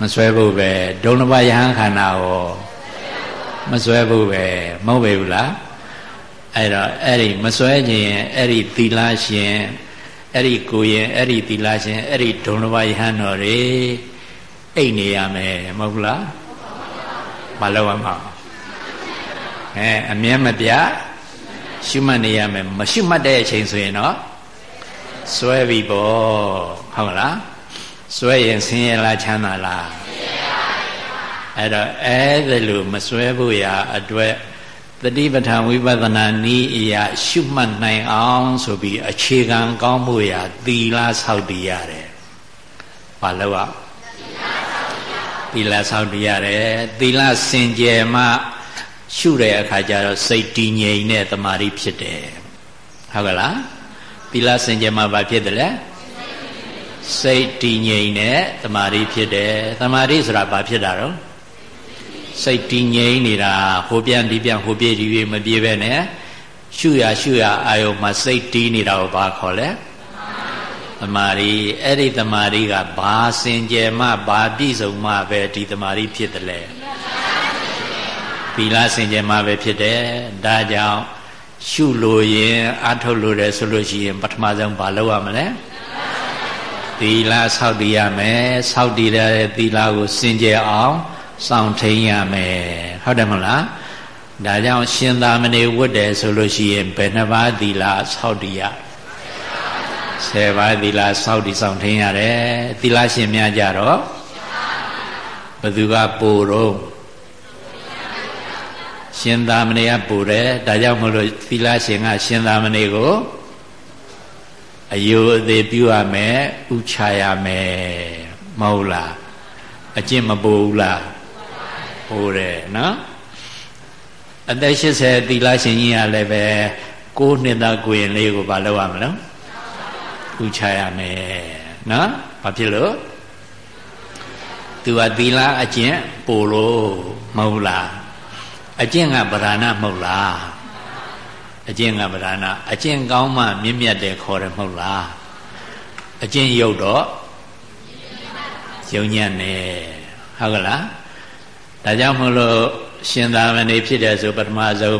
မစွဲဖို့ပဲဒုံလဘယဟန်ခန္ဓာရော မစွဲဖို့ပဲမဟုတ်ပေဘူးလားအဲ့တော့အဲ့ဒီမစွဲခြင်းအဲ့ဒီသီလရှင်အဲ့ဒီကိုရင်အဲ့ဒီသီလရှင်အဲ့ဒီဒုံလဘယဟန်တော်တွေအိတ်နေရမယ်မဟုတ်လားမလုပ်ရမှာအဲအမြဲမပြရှုမှတ်နေရမယ်မရှုမှတ်တဲ့အချိန်ဆိုရင်တော့စွဲပြီပေါ့ဟုတ်လားစွဲရင်ဆင်းရဲလားချမ်းသာလား အဲ့တော့အဲ့ဒါလို့မစွဲဖို့ရာအတွက်တတိပဋ္ဌာန်ဝိပဿနာနည်းအရာရှုမှတ်နိုင်အောင်ဆိုပြီးအခြေခံကောင်းမှုရာသီလဆောက်တည်ရတယ်။ဘာလို့อ่ะသီလဆောက်တည်ရတယ်သီလစင်ကြယ်မှရှုတဲ့အခါကျတော့စိတ်တည်ငြိမ်တဲ့တမာတိဖြစ်တယ်။ဟုတ်ကလား။သီလစင်ကြယ်မှဘာဖြစ်တယ်လဲ။စိတ်တည်ငြိမ်တဲ့တမာတိဖြစ်တယ်။တမာတိဆိုတာဘာဖြစ်တာတော့ စိတ်တည်ငြိမ်နေတာဟိုပြန်ဒီပြန်ဟိုပြေးဒီပြေးမပြေးပဲနဲ့ရှုရရှုရအာယုံမှာစိတ်တည်နေတာကိုဘာခေါ်လဲသမာဓိအဲ့ဒီသမာဓိကဘာစင်ကြယ်မှဘာပြည့်စုံမှပဲဒီသမာဓိဖြစ်တယ်လေသီလစင်ကြယ်မှပဲဖြစ်တယ်ဒါကြောင့်ရှုလို့ရင်အထုတ်လို့တယ်ဆိုလို့ရှိရင်ပထမဆုံးဘာလုပ်ရမလဲသီလဆောက်တည်ရမယ်ဆောက်တည်တဲ့သီလကိုစင်ကြယ်အောင် စောင့်ထိန်ရမယ်ဟုတ်တယ်မဟုတ်လားဒါကြောင့်ရှင်သာမဏေဝတ်တယ်ဆိုလို့ရှိရင်ဘယ်နှပါးသီလဆောက်တည်ရဆယ်ပါးသီလဆောက်တည်စောင့်ထိန်ရတယ်သီလရှင်များကြတော့ဘသူကပို့တော့ရှင်သာမဏေကပို့တယ်ဒါကြောင့်မလို့သီလရှင်ကရှင်သာမဏေကိုအယုအသေးပြုရမယ်ဥချရမယ်မဟုတ်လားအကျင့်မပို့ဘူးလား ဟိုတယ်နော်အသက်80သီလရှင်ကြီးကလည်းပဲ6နှစ်သားကိုရင်လေးကိုမလုပ်ရမလို့ဥချရမယ်နော်ဘာဖြစ်လို့သူကသီလအကျင့်ပို့လို့မဟုတ်လားအကျင့်ကဗราဏမဟုတ်လားအကျင့်ကဗราဏအကျင့်ကောင်းမှမြင့်မြတ်တယ်ခေါ်တယ်မဟုတ်လားအကျင့်ရုပ်တော့ယုံညံ့နေဟုတ်ကလား ဒါကြောင့်မလို့ရှင်သာမဏေဖြစ်တယ်ဆိုပထမဆုံး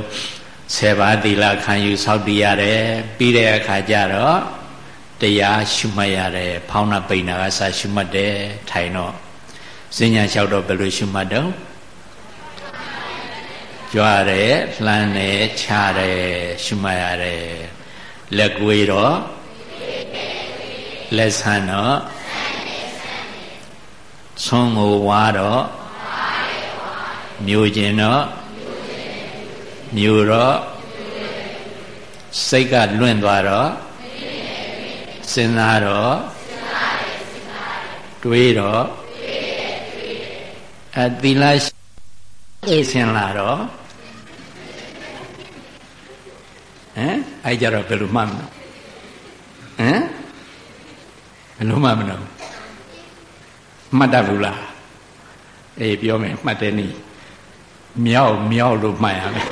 10ပါးသီလခံယူဆောက်တည်ရတယ်ပြီးတဲ့အခါကျတော့တရားရှုမှတ်ရတယ်ဖောင်းနာပိန်နာကစရှုမှတ်တယ်ထိုင်တော့စဉ္ညာလျှောက်တော့ဘယ်လိုရှုမှတ်တော့ကြွားတယ်လှမ်းတယ်ခြားတယ်ရှုမှတ်ရတယ်လက်ကွေးတော့လက်ဆန်းတော့ဆုံးကိုဝါတော့ မျိုးကျင်တော့မျိုးတော့စိတ်ကလွင့်သွားတော့စဉ်းစားတော့တွေးတော့အသီလအေးဆင်လာတော့ဟမ်အဲ့ကြတော့ဘယ်လိုမှမလို့ဟမ်ဘယ်လိုမှမလို့မှတ်တတ်ဘူးလားအေးပြောမယ်မှတ်တယ်နီ မြောက်မြောက်လို့မှတ်ရမယ်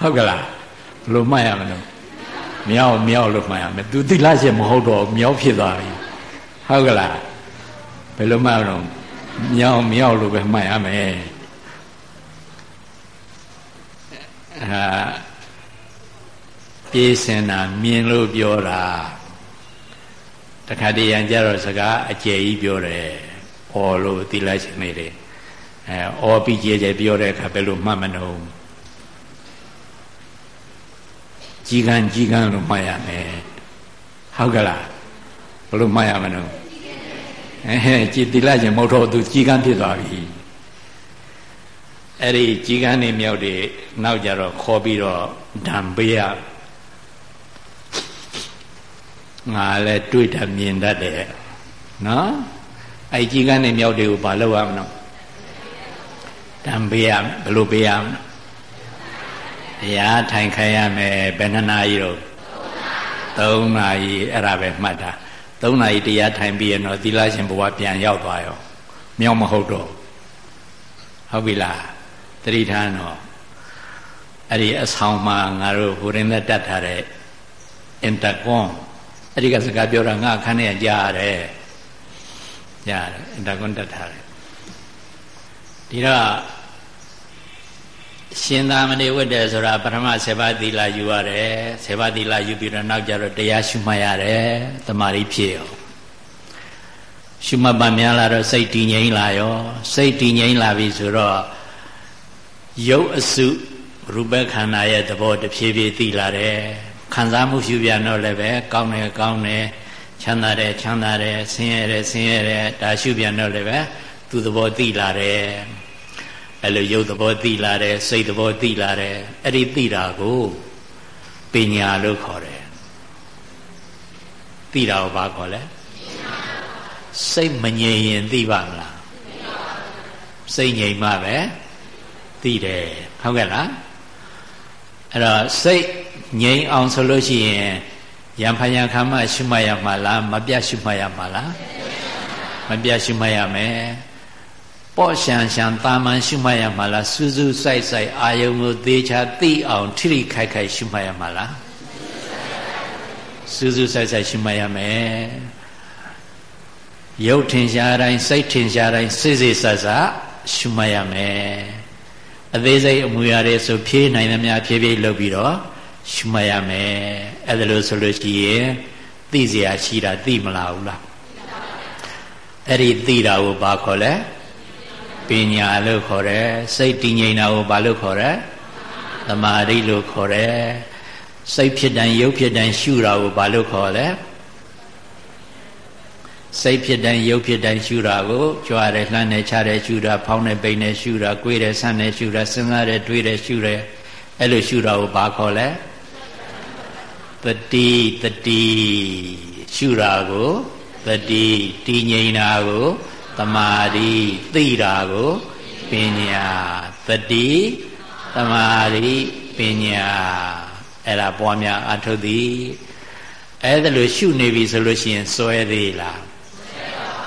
ဟုတ်ကလားဘယ်လိုမှတ်ရမလို့မြောက်မြောက်လို့မှတ်ရမယ်သူသီလရှင်မဟုတ်တော့မြောက်ဖြစ်သွားပြီဟုတ်ကလားဘယ်လိုမှတ်တော့မြောက်မြောက်လို့ပဲမှတ်ရမယ်အာပြေးစင်တာမြင်လို့ပြောတာတခါတည်းရန်ကြတော့စကားအကျယ်ကြီးပြောတယ်။ အော်လို့သီလရှင်နေတယ်။အဲအော်ပြီးကြဲကြဲပြောတဲ့အခါဘယ်လိုမှတ်မနှုံကြီးကန်းကြီးကန်းလို့မှတ်ရမယ်။ဟုတ်ကလားဘယ်လိုမှတ်ရမနှုံအဲကြည်သီလရှင်မဟုတ်တော့သူကြီးကန်းဖြစ်သွားပြီ။အဲ့ဒီကြီးကန်းနေမြောက်တွေနောက်ကြတော့ခေါ်ပြီးတော့ဓမ္ပေးရငါလည်းတွေ့တာမြင်တတ်တယ်နော် အဲ့ကြီးကန်းနေမြောက်တွေကိုဘာလုပ်ရမလို့တံပေးရဘယ်လိုပေးရမလဲတရားထိုင်ခိုင်းရမယ်ဘယ်နှနာရီတော့၃နာရီအဲ့ဒါပဲမှတ်တာ၃နာရီတရားထိုင်ပြီးရင်တော့သီလရှင်ဘဝပြန်ရောက်သွားရောမြောက်မဟုတ်တော့ဟုတ်ပြီလားတတိထားတော့အဲ့ဒီအဆောင်မှာငါတို့ဘုရင်နဲ့တတ်ထားတဲ့အင်တာကွန်အဲ့ဒီကစကားပြောတာငါအခန်းထဲကြားရတယ် ကြားတယ်အင်တာကွန်တက်ထားတယ်ဒီတော့ရှင်သာမဏေဝတ်တယ်ဆိုတာပထမ7ပါးသီလယူရတယ်7ပါးသီလယူပြီးတော့နောက်ကြတော့တရားရှုမှတ်ရတယ်တမာရီဖြစ်ရောရှုမှတ်ပါများလာတော့စိတ်တည်ငြိမ်လာရောစိတ်တည်ငြိမ်လာပြီဆိုတော့ရုပ်အစုရူပခန္ဓာရဲ့သဘောတဖြည်းဖြည်းသိလာတယ်ခံစားမှုရှုပြန်တော့လည်းပဲကောင်းတယ်ကောင်းတယ် ချမ်းသာတယ်ချမ်းသာတယ်ဆင်းရဲတယ်ဆင်းရဲတယ်ဒါရှုပြန်တော့လည်းပဲသူသဘောသိလာတယ်အဲ့လိုရုပ်သဘောသိလာတယ်စိတ်သဘောသိလာတယ်အဲ့ဒီသိတာကိုပညာလို့ခေါ်တယ်သိတာကိုဘာခေါ်လဲစိတ်မငြိမ်ရင်သိပါမလားစိတ်ငြိမ်မှပဲသိတယ်ဟုတ်ကဲ့လားအဲ့တော့စိတ်ငြိမ်အောင်ဆိုလို့ရှိရင် ယံဖယံခမရှုမှတ်ရမှာလားမပြတ်ရှုမှတ်ရမှာလားမပြတ်ရှုမှတ်ရမယ်ပေါ့ရှန်ရှန်တာမန်ရှုမှတ်ရမှာလားစူးစူးဆိုင်ဆိုင်အာယုံကိုသေချာသိအောင်ထိထိခိုက်ခိုက်ရှုမှတ်ရမှာလားစူးစူးဆိုင်ဆိုင်ရှုမှတ်ရမယ်ရုပ်ထင်ရှားတိုင်းစိတ်ထင်ရှားတိုင်းစိစိဆဆရှုမှတ်ရမယ်အသေးစိတ်အမူအရာတွေဆိုဖြည့်နိုင်သမျှဖြည်းဖြည်းလုပ်ပြီးတော့ ရှုမှတ်ရမယ်အဲ့ဒါလို့ဆိုလို့ရှိရင်သိเสียရှိတာသိမလားဘူးလားအဲ့ဒီသိတာကိုဘာခေါ်လဲပညာလို့ခေါ်တယ်စိတ်တည်ငြိမ်တာကိုဘာလို့ခေါ်လဲသမာဓိလို့ခေါ်တယ်စိတ်ဖြစ်တိုင်းရုပ်ဖြစ်တိုင်းရှုတာကိုဘာလို့ခေါ်လဲစိတ်ဖြစ်တိုင်းရုပ်ဖြစ်တိုင်းရှုတာကိုကြွားတယ်လှမ်းတယ်ချတယ်ရှုတာဖောင်းတယ်ပိန်တယ်ရှုတာကိုယ်တယ်ဆန့်တယ်ရှုတာစဉ်းစားတယ်တွေးတယ်ရှုတယ်အဲ့လိုရှုတာကိုဘာခေါ်လဲ တတိတတိရှုတာကိုတတိတည်ငြိမ်တာကိုတမာတိသိတာကိုပညာတတိတမာတိပညာအဲ့ဒါပွားများအထုတ်သည်အဲ့ဒါလို့ရှုနေပြီဆိုလို့ရှိရင်စွဲသေးလား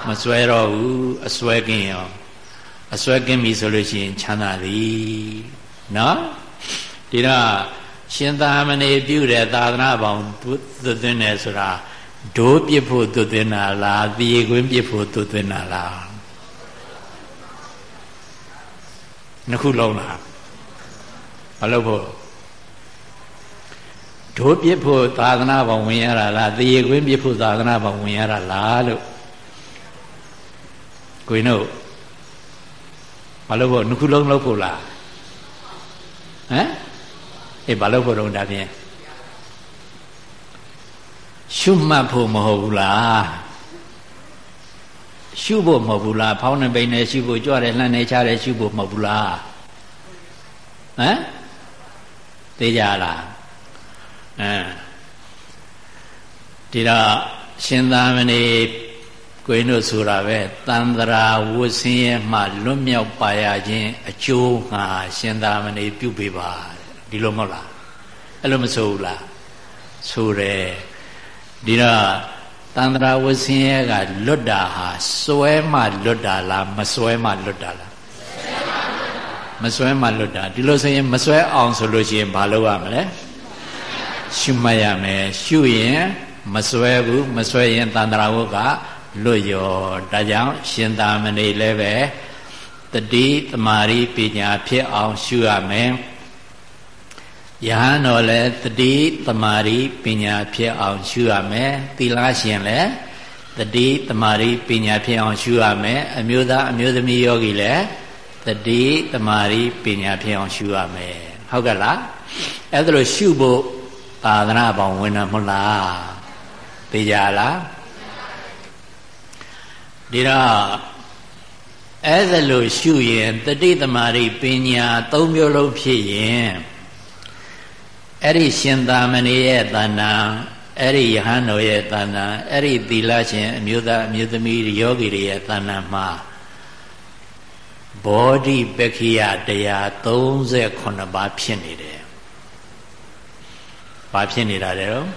မစွဲတော့ဘူးအစွဲကင်းရောအစွဲကင်းပြီဆိုလို့ရှိရင်ချမ်းသာသည်နော်ဒီတော့ ရှင်သာမဏေပြုတဲ့သာသနာပေါင်းသွသွင်းတယ်ဆိုတာဒိုးပြစ်ဖို့သွသွင်းတာလားတည်ခွင်းပြစ်ဖို့သွသွင်းတာလားနှစ်ခုလုံးလားမလုပ်ဖို့ဒိုးပြစ်ဖို့သာသနာပေါင်းဝင်ရတာလားတည်ခွင်းပြစ်ဖို့သာသနာပေါင်းဝင်ရတာလားလို့ကိုင်းတို့ဘာလို့ဖို့နှစ်ခုလုံးလုပ်ဖို့လားဟမ် အေးဘာလို့ဖို့တော့ဒါဖြင့်ရှုမှတ်ဖို့မဟုတ်ဘူးလားရှုဖို့မဟုတ်ဘူးလားဖောင်းနေပိန်နေရှုဖို့ကြွတယ်လှမ်းနေချတယ်ရှုဖို့မဟုတ်ဘူးလားဟမ်သိကြလားအဲဒီတော့ရှင်သာမဏေကိုင်းတို့ဆိုတာပဲတန်ត្រာဝဆင်းရဲမှလွတ်မြောက်ပါရခြင်းအကျိုးငါရှင်သာမဏေပြုပေးပါ ဒီလိုမဟုတ်လားအဲ့လိုမဆိုဘူးလားဆိုတယ်ဒီတော့တန္တရာဝဆင်းရဲကလွတ်တာဟာစွဲမှလွတ်တာလားမစွဲမှလွတ်တာလားမစွဲမှလွတ်တာဒီလိုဆိုရင်မစွဲအောင်ဆိုလို့ရှိရင်ဘာလုပ်ရမလဲရှုမှတ်ရမယ်ရှုရင်မစွဲဘူးမစွဲရင်တန္တရာဝကလွတ်ရောဒါကြောင့်ရှင်သာမဏေလည်းပဲတတိတမာရီပညာဖြစ်အောင်ရှုရမယ် ယဟန်တော်လည်းတတိတမာရီပညာဖြစ်အောင်ရှုရမယ်သီလရှင်လည်းတတိတမာရီပညာဖြစ်အောင်ရှုရမယ်အမျိုးသားအမျိုးသမီးယောဂီလည်းတတိတမာရီပညာဖြစ်အောင်ရှုရမယ်ဟုတ်ကဲ့လားအဲ့ဒါလို့ရှုဖို့သာသနာပေါင်းဝင်တာမဟုတ်လားသိကြလားဒီတော့အဲ့ဒါလို့ရှုရင်တတိတမာရီပညာ၃မျိုးလုံးဖြစ်ရင် အဲ့ဒီရှင်သာမဏေရဲ့တဏ္ဍာအဲ့ဒီယဟန်တော်ရဲ့တဏ္ဍာအဲ့ဒီသီလရှင်အမျိုးသားအမျိုးသမီးယောဂီတွေရဲ့တဏ္ဍာမှာဘောဓိပက္ခိယတရား38ပါးဖြစ်နေတယ်။ဘာဖြစ်နေတာလဲတော့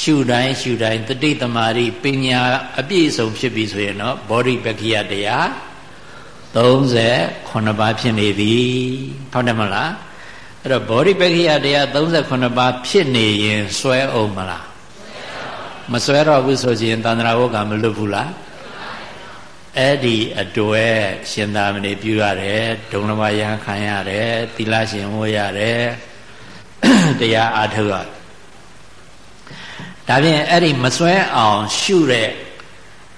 ရှုတိုင်းရှုတိုင်းတတိတမာရီပညာအပြည့်စုံဖြစ်ပြီဆိုရင်တော့ဘောဓိပက္ခိယတရား38 ပါးဖြစ်နေသည်ဟုတ်တယ်မလားအဲ့တော့ဘောဓိပက္ခိယတရား38ပါးဖြစ်နေရင်စွဲအောင်မလားမစွဲတော့ဘူးဆိုရင်တန္တရာဝကမလွတ်ဘူးလားအဲ့ဒီအတွေ့ရှင်သာမဏေပြုရတယ်ဒုံလမယဟခံရတယ်သီလရှင်ဝရတယ်တရားအားထုတ်ရဒါဖြင့်အဲ့ဒီမစွဲအောင်ရှုတဲ့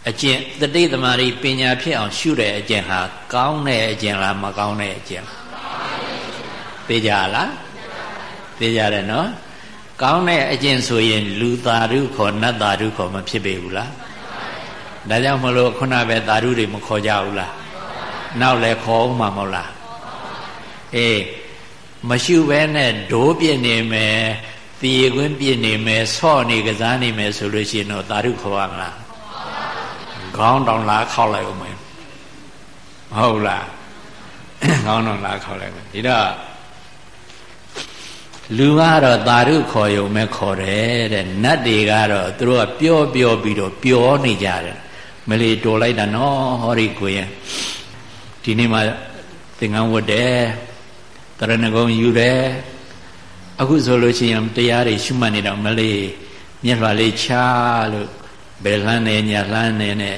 အကျင့်တတိသမารိပညာဖြစ်အောင်ရှုတဲ့အကျင့်ဟာကောင်းတဲ့အကျင့်လားမကောင်းတဲ့အကျင့်လားသိကြလားသိကြတယ်နော်ကောင်းတဲ့အကျင့်ဆိုရင်လူသာဓုခေါ်နတ်သာဓုခေါ်မဖြစ်ပေဘူးလားဒါကြောင့်မလို့ခုနပဲသာဓုတွေမခေါ်ကြဘူးလားနောက်လည်းခေါ်အောင်မှာမဟုတ်လားအေးမရှုဘဲနဲ့ဒိုးပြစ်နေမယ်တည်ခွင်းပြစ်နေမယ်ဆော့နေကစားနေမယ်ဆိုလို့ရှိရင်တော့သာဓုခေါ်ရမလား ခေါင်းတောင်လာခောက်လိုက်ဦးမယ်ဟုတ်လားခေါင်းတောင်လာခောက်လိုက်မယ်ဒီတော့လူကတော့သာဓုခေါ်ယုံမဲ့ခေါ်တယ်တဲ့နတ်တွေကတော့သူတို့ကပြောပြောပြီးတော့ပြောနေကြတယ်မလီတော်လိုက်တာနော်ဟောဒီကိုရင်ဒီနေ့မှသင်္ကန်းဝတ်တယ်တရဏဂုံယူတယ်အခုဆိုလို့ရှိရင်တရားတွေရှုမှတ်နေတော့မလေးမျက်လွှာလေးချလို့ ဘယ်လှမ်းနေညာလှမ်းနေနဲ့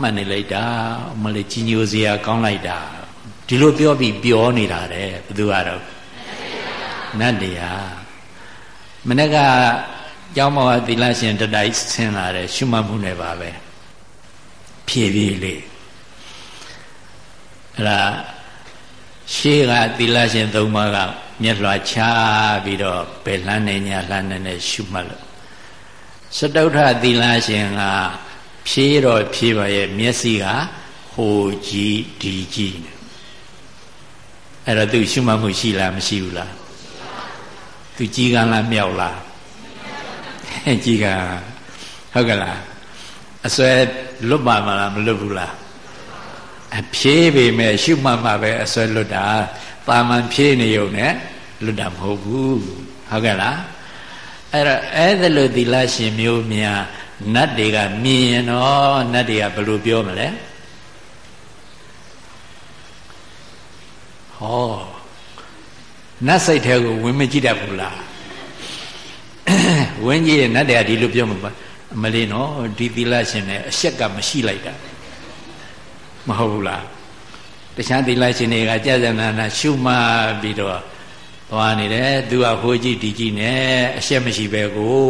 မှတ်နေလိုက်တာမလေးကြီးညိုစရာကောင်းလိုက်တာဒီလိုပြောပြီးပြောနေတာတဲ့ဘယ်သူကတော့နတ်တရားမနေ့ကကျောင်းမောသီလရှင်တတိုက်ဆင်းလာတယ်ရှုမှတ်မှုနဲ့ပါပဲဖြည်းဖြည်းလေးအဲ့ဒါရှေးကသီလရှင်သုံးပါးကမျက်လွှာချပြီးတော့ဘယ်လှမ်းနေညာလှမ်းနေနဲ့ရှုမှတ်လို့ စတုထသီလရှင်ကဖြေးတော့ဖြေးပါရဲ့မျက်စိကဟိုကြည့်ဒီကြည့်အဲ့တော့သူရှုမှတ်မှုရှိလားမရှိဘူးလားသူကြည်ကံလားမြောက်လားကြည်ကံဟုတ်ကလားအစွဲလွတ်ပါမလားမလွတ်ဘူးလားအဖြေးပေမဲ့ရှုမှတ်မှပဲအစွဲလွတ်တာပါမန်ဖြေးနေုံနဲ့လွတ်တာမဟုတ်ဘူးဟုတ်ကဲ့လား အဲ့တော့အဲ့ဒါလို့သီလရှင်မျိုးများနတ်တွေကမြင်ရင်တော့နတ်တွေကဘယ်လိုပြောမလဲဟောနတ်စိတ်ထဲကိုဝင်မကြည့်တတ်ဘူးလားဝင်ကြည့်ရင်နတ်တွေကဒီလိုပြောမှာပါမလေးနော်ဒီသီလရှင်နဲ့အရှက်ကမရှိလိုက်တာမဟုတ်ဘူးလားတခြားသီလရှင်တွေကကြာဇနာနာရှုမှတ်ပြီးတော့ သွားနေတယ်သူကဟိုကြည့်ဒီကြည့်နဲ့အရှက်မရှိပဲကို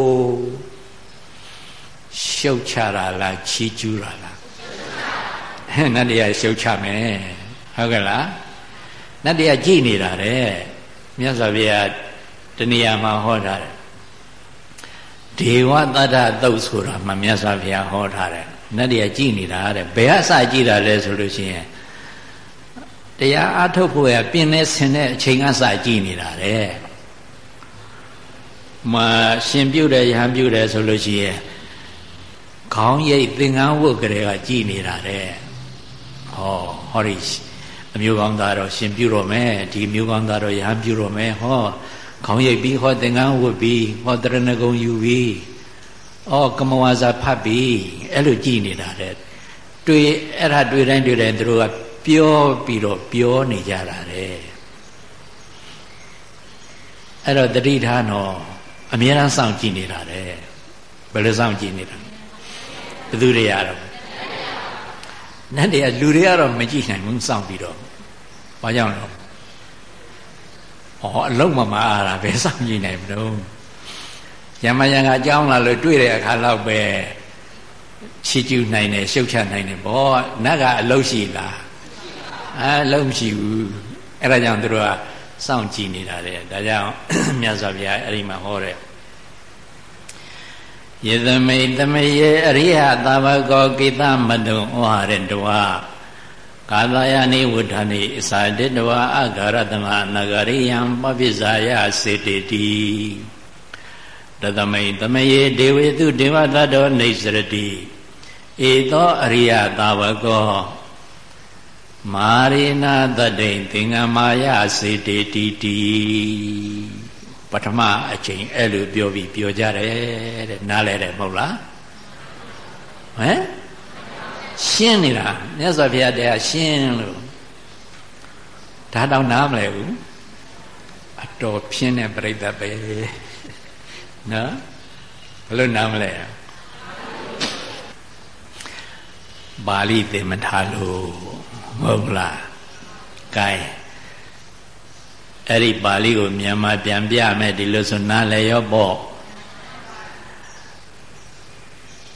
ရှုပ်ချတာလားချီးကျူးတာလားဟနတ်တရားရှုပ်ချမယ်ဟုတ်ကဲ့လားနတ်တရားကြည်နေတာတဲ့မြတ်စွာဘုရားတဏှာမှာဟောထားတယ်ဒေဝတတ္တသုတ်ဆိုတာမှမြတ်စွာဘုရားဟောထားတယ်နတ်တရားကြည်နေတာတဲ့ဘယ်အစကြည်တာလဲဆိုလို့ရှိရင် တရားအထုတ်ဖို့ရပြင်းနေဆင်တဲ့အချိန်ကစကြည်နေတာတဲ့မရှင်ပြုတ်တယ်ရဟန်းပြုတ်တယ်ဆိုလို့ရှိရင်ခေါင်းရိပ်သင်္ကန်းဝတ်ကလေးကကြည်နေတာတဲ့ဟောဟောဒီအမျိုးကောင်းသားတော့ရှင်ပြုတော့မယ်ဒီမျိုးကောင်းသားတော့ရဟန်းပြုတော့မယ်ဟောခေါင်းရိပ်ပြီးဟောသင်္ကန်းဝတ်ပြီးဟောတရဏဂုံယူပြီးဩကမဝါစာဖတ်ပြီးအဲ့လိုကြည်နေတာတဲ့တွေ့အဲ့ဒါတွေ့တိုင်းတွေ့တိုင်းသူတို့က ပြောပြီးတော့ပြောနေကြတာတဲ့အဲ့တော့တတိထားတော့အမြဲတမ်းစောင့်ကြည့်နေတာတဲ့ဘယ်လိုစောင့်ကြည့်နေတာဘယ်သူတွေရတော့နတ်တွေကလူတွေကတော့မကြည့်နိုင်ဘူးစောင့်ပြီးတော့ဘာကြောင့်လဲဟောအလုံးမမအားတာပဲစောင့်ကြည့်နိုင်မလို့ယမယံကအကြောင်းလာလို့တွေ့တဲ့အခါတော့ပဲချီကျူးနိုင်တယ်ရှုပ်ချနိုင်တယ်ဘောနတ်ကအလုံးရှိလား အဲလုံးမရှိဘူးအဲ့ဒါကြောင့်သူတို့ကစောင့်ကြည့်နေတာတဲ့ဒါကြောင့်မြတ်စွာဘုရားအဲ့ဒီမှာဟောတယ်ယေသမိတမယေအရိယသာဝကောကိသမတုံဩဟာရတဝကာသယနိဝဋ္ဌာနိအစာတေတဝအဂရတမနဂရိယံပပိဇာယစေတေတိတသမိတမယေဒေဝေတုဒေဝတတောနေစရတိဧသောအရိယသာဝကော မာရိနာတတိန်သင်္ကမာယစေတေတိတိပထမအချိန်အဲ့လိုပြောပြီးပြောကြတယ်တဲ့နားလဲတယ်မဟုတ်လားဟမ်ရှင်းနေတာမြတ်စွာဘုရားတရားရှင်းလို့ဒါတော့နားမလဲဘူးအတော်ဖြင်းတဲ့ပြိဿပဲနော်ဘယ်လိုနားမလဲပါဠိသင်မထားလို့ ဟုတ်လားကဲအဲ့ဒီပါဠိကိုမြန်မာပြန်ပြမယ်ဒီလိုဆိုနားလည်းရောပေါ့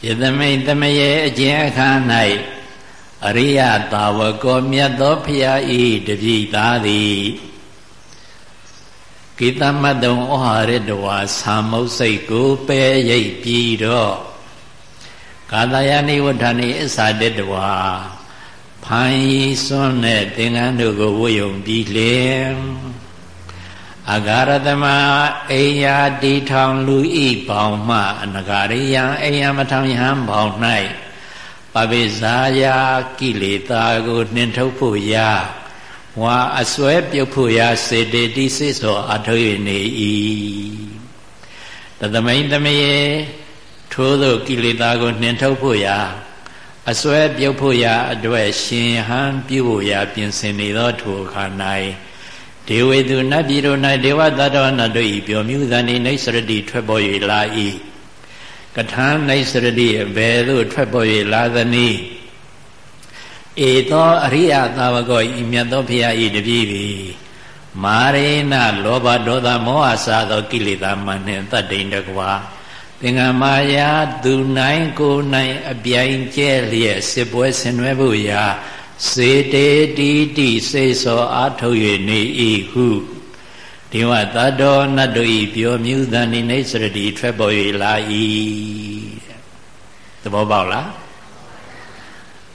ယသမိတ်သမယေအကျဉ်အခါ၌အရိယသာဝကောမြတ်သောဖရာဤတပိသားသည်ကိတမတ္တုံဩဟာရတဝါသာမုတ်စိတ်ကိုပယ်ရိပ်ပြီးတော့ကာသယနိဝဋ္ဌာနိအစ္ဆာတတဝါ ဖန်ရီစွန်းတဲ့သင်္ကန်းတို့ကိုဝတ်ယုံပြီးလင်အဂရတမအိယာတီထောင်လူဤပေါင်မှအနဂရိယံအိယမထောင်ယဟံပေါင်၌ပပိဇာယာကိလေသာကိုနှင်ထုတ်ဖို့ရာဝါအစွဲပြုတ်ဖို့ရာစေတေတိစိသောအထု၍နေ၏တသမိန်သမယေထိုးသောကိလေသာကိုနှင်ထုတ်ဖို့ရာ အစွဲပြုတ်ဖို့ရာအတွက်ရှင်ဟန်ပြုဖို့ရာပြင်ဆင်နေသောထိုအခါ၌ဒေဝေသူနတ်ပြည်တို့၌ဒေဝသတ္တဝနတ်တို့၏ပြောမြူသန်နေနေစရတိထွက်ပေါ်၍လာ၏ကထာနေစရတိဘယ်သို့ထွက်ပေါ်၍လာသနည်းဧသောအရိယသာဝကောဤမြတ်သောဘုရား၏တပည့်သည်မာရေနလောဘဒေါသမောဟစသောကိလေသာမှနှင့်တတ်တိန်တကွာ သင်္ကမာယာသူနိုင်ကိုနိုင်အပြိုင်ကျဲလျက်စစ်ပွဲဆင်နွှဲဖို့ရာစေတေတိတိစေသောအာထုတ်၍နေ၏ဟုဒီဝသတ္တောနတ်တို့၏ပြောမြူသန်နိနေစရတိထွက်ပေါ်၍လာ၏သဘောပေါက်လား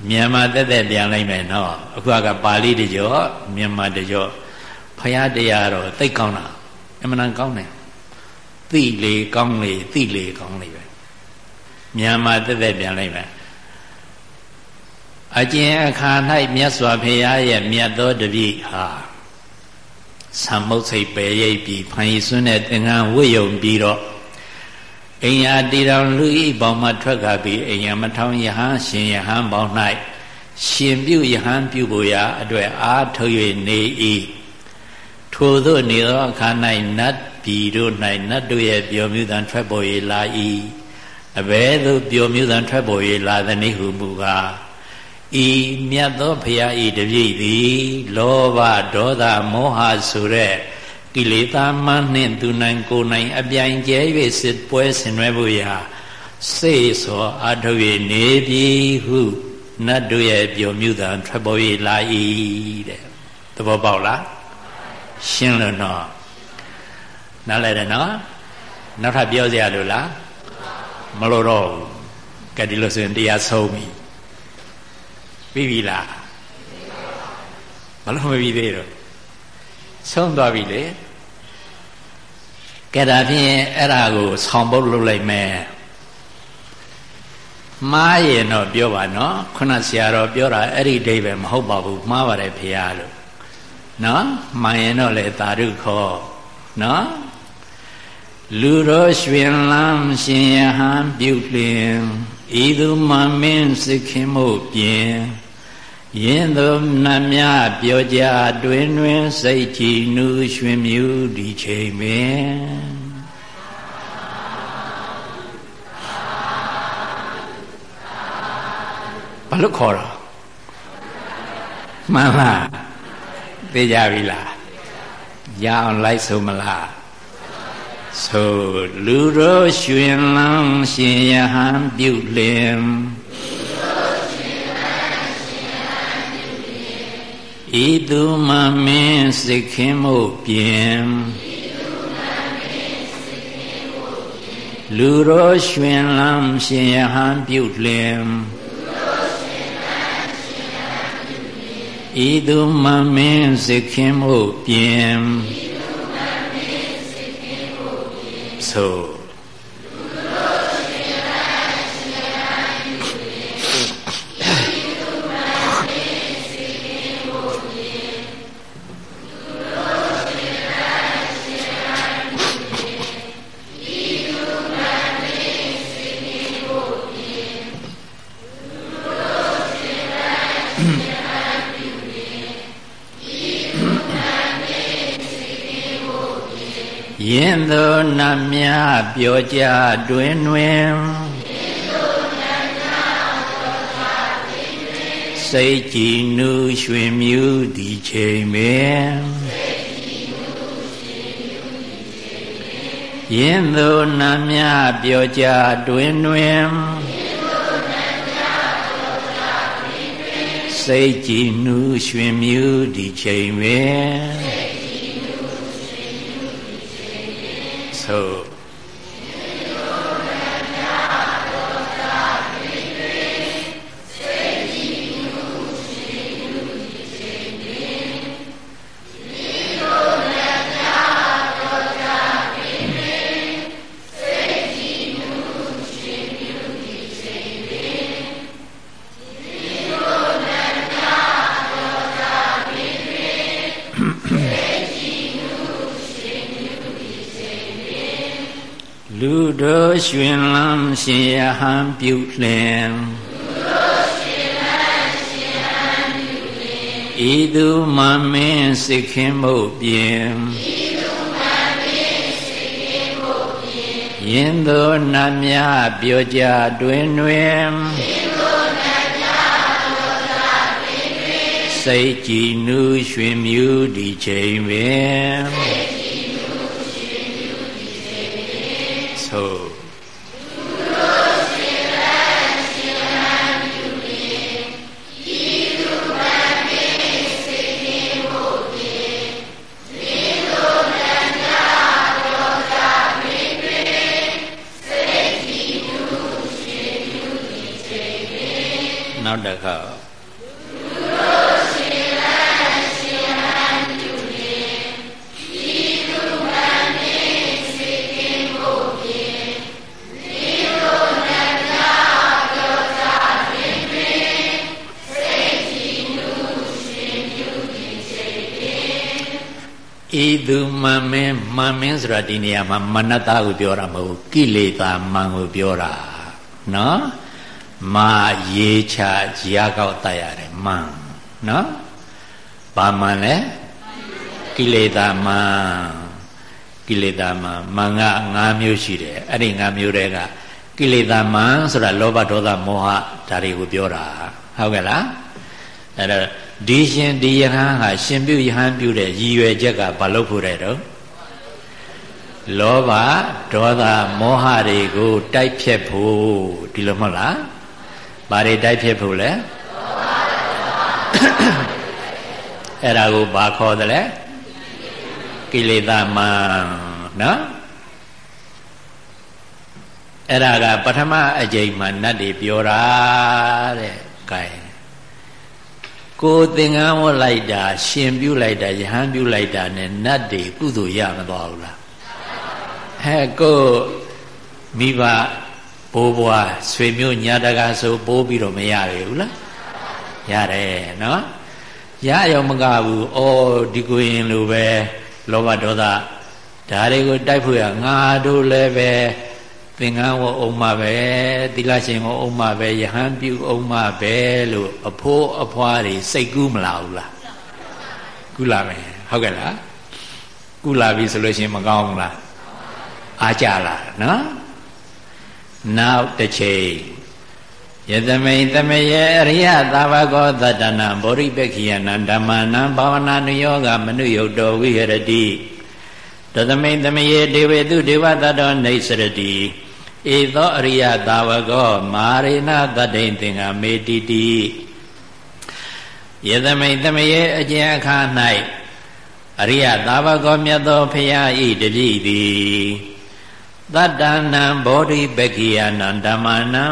မြန်မာတက်တက်ပြန်လိုက်မယ်နော်အခုကပါဠိတကြောမြန်မာတကြောဖရာတရားတော့သိကောင်းတာအမှန်တန်ကောင်းတယ် သိလေကောင်းလေသိလေကောင်းလေပဲမြန်မာတက်တက်ပြန်လိုက်မယ်အကျဉ်အခါ၌မြတ်စွာဘုရားရဲ့မြတ်သောတပည့်ဟာသမုတ်စိတ်ပဲရိပ်ပြီးဖန်ရည်စွန်းတဲ့သင်္ကန်းဝိယုံပြီးတော့အိမ်ယာတီတော်လူဤပေါင်းမှထွက်ခါပြီးအိမ်ယာမထောင်ယဟန်ရှင်ယဟန်ပေါင်း၌ရှင်ပြုယဟန်ပြုဖို့ရာအတွက်အားထုတ်၍နေ၏ထိုသို့နေသောအခါ၌နတ် ပြည်တို့၌နတ်တို့ရဲ့ပျော်မြူသံထွက်ပေါ်၍လာ၏အဘယ်သို့ပျော်မြူသံထွက်ပေါ်၍လာသနည်းဟုမူကားဤမြတ်သောဘုရားဤတပြည့်သည် လောဘဒေါသမောဟဆိုတဲ့ကိလေသာမှနှင့်သူနိုင်ကိုနိုင်အပြိုင်ကျဲ၍စစ်ပွဲဆင်နွှဲဖို့ရာစေ့သောအထု၍နေပြီဟုနတ်တို့ရဲ့ပြောမြူတာထွက်ပေါ်၍လာ၏တဲ့သဘောပေါက်လားရှင်းလို့တော့ နားလည်တယ်နော်နောက်ထပ်ပြောစရာလို့လားမလို့တော့ဘူးကဲဒီလိုဆိုရင်တရားဆုံးပြီပြီးပြီလားမလို့မပြီးသေးတော့ဆုံးသွားပြီလေကဲဒါဖြင့်အဲ့ဒါကိုဆောင်းပုတ်လုပ်လိုက်မယ်မှားရင်တော့ပြောပါနော်ခုနဆရာတော်ပြောတာအဲ့ဒီအိဗယ်မဟုတ်ပါဘူးမှားပါတယ်ဖေရလို့နော်မှန်ရင်တော့လေသာဓုခေါ်နော် လူတော်ရွှင်လန်းရှင်ယဟန်ပြုလင်ဤသူမမင်းစိခင်မို့ပြင်ယင်းသူနှမြပြောကြတွင်တွင်စိတ်ကြည်နူးရွှင်မြူးဒီချိန်ပင်ဘာလို့ခေါ်တော့မှန်လားသိကြပြီလားရအောင်လိုက်ဆိုမလား ဆိုလူတို့ရွှင်လန်းရှင်ယဟန်ပြုလင်ဤသူမမင်းစိတ်ခင်မို့ပြင်လူတို့ရွှင်လန်းရှင်ယဟန်ပြုလင်ဤသူမမင်းစိတ်ခင်မို့ပြင် ဆို ယင်းသောနတ်များပြောကြတွင်တွင်စိတ်ကြည်နူးရွှင်မြူးသည်ချိန်ပင်ယင်းသောနတ်များပြောကြတွင်တွင်စိတ်ကြည်နူးရွှင်မြူးသည်ချိန်ပင် ဆို ရွှင်လန်းရှင်ယဟန်ပြုလင်ဤသူမမင်းစိတ်ခင်မို့ပြင်ယင်းသောနတ်များပြောကြတွင်တွင်စိတ်ကြည်နူးရွှင်မြူးဒီချိန်ပင် သူမမင်းမမင်းဆိုတာဒီနေရာမှာမနတကိုပြောတာမဟုတ်ကိလေသာမန်ကိုပြောတာနော်မာရေးချရာကောက်တတ်ရတယ်မှန်နော်ဘာမှန်လဲကိလေသာမှန်ကိလေသာမှန်မှန်က၅မျိုးရှိတယ်အဲ့ဒီ၅မျိုးတွေကကိလေသာမှန်ဆိုတာလောဘဒေါသမောဟဒါတွေကိုပြောတာဟုတ်ကဲ့လားအဲ့တော့ ဒီရှင်ဒီယဟန်ဟာရှင်ပြုယဟန်ပြုတဲ့ရည်ရွယ်ချက်ကဘာလို့ဖို့တဲ့တော့လောဘဒေါသမောဟတွေကိုတိုက်ဖြတ်ဖို့ဒီလိုမဟုတ်လားဘာတွေတိုက်ဖြစ်ဖို့လဲအဲ့ဒါကိုဘာခေါ်တယ်လဲကိလေသာမန်နော်အဲ့ဒါကပထမအကြိမ်မှာနတ်တွေပြောတာတဲ့ကဲ ကိုသင်္ကန်းဝတ်လိုက်တာ ရှင်ပြုတ်လိုက်တာယဟန်ပြုတ်လိုက်တာနဲ့နတ်တွေကုသိုလ်ရမသွားဘူးလားဟဲ့ကိုမိဘဘိုးဘွားဆွေမျိုးညာတကာဆိုပိုးပြီးတော့မရရဘူးလားရတယ်နော်ရရောမကဘူးအော်ဒီကိုရင်လိုပဲလောဘဒေါသဒါတွေကိုတိုက်ဖို့ရငါတို့လည်းပဲ သင်္ကန်းဝအောင်မပဲသီလရှင်ဝအောင်မပဲယဟန်ပြုအောင်မပဲလို့အဖိုးအဖွားတွေစိတ်ကူးမလာဘူးလားကူးလာမယ်ဟုတ်ကဲ့လားကူးလာပြီဆိုလို့ရှိရင်မကောင်းဘူးလားအားကြလာနော်နောက်တစ်ချိန်ယသမိန်သမယေအရိယသာဝကောသတ္တနာဗောဓိပက္ခိယနံဓမ္မနံဘာဝနာနုယောဂမနုယုတ်တော်ဝိဟရတိတသမိန်သမယေဒေဝေတုဒေဝတ္တောနေစရတိ ဧသောအရိယသာဝကောမာရိဏသတ္တိန်သင်္ဃမေတိတိယသမိန်သမယေအကျဉ်အခါ၌အရိယသာဝကောမြတ်သောဖရာဤတပြည့်သည်တတ္တနံဘောဓိပက္ခိယနံဓမ္မနံ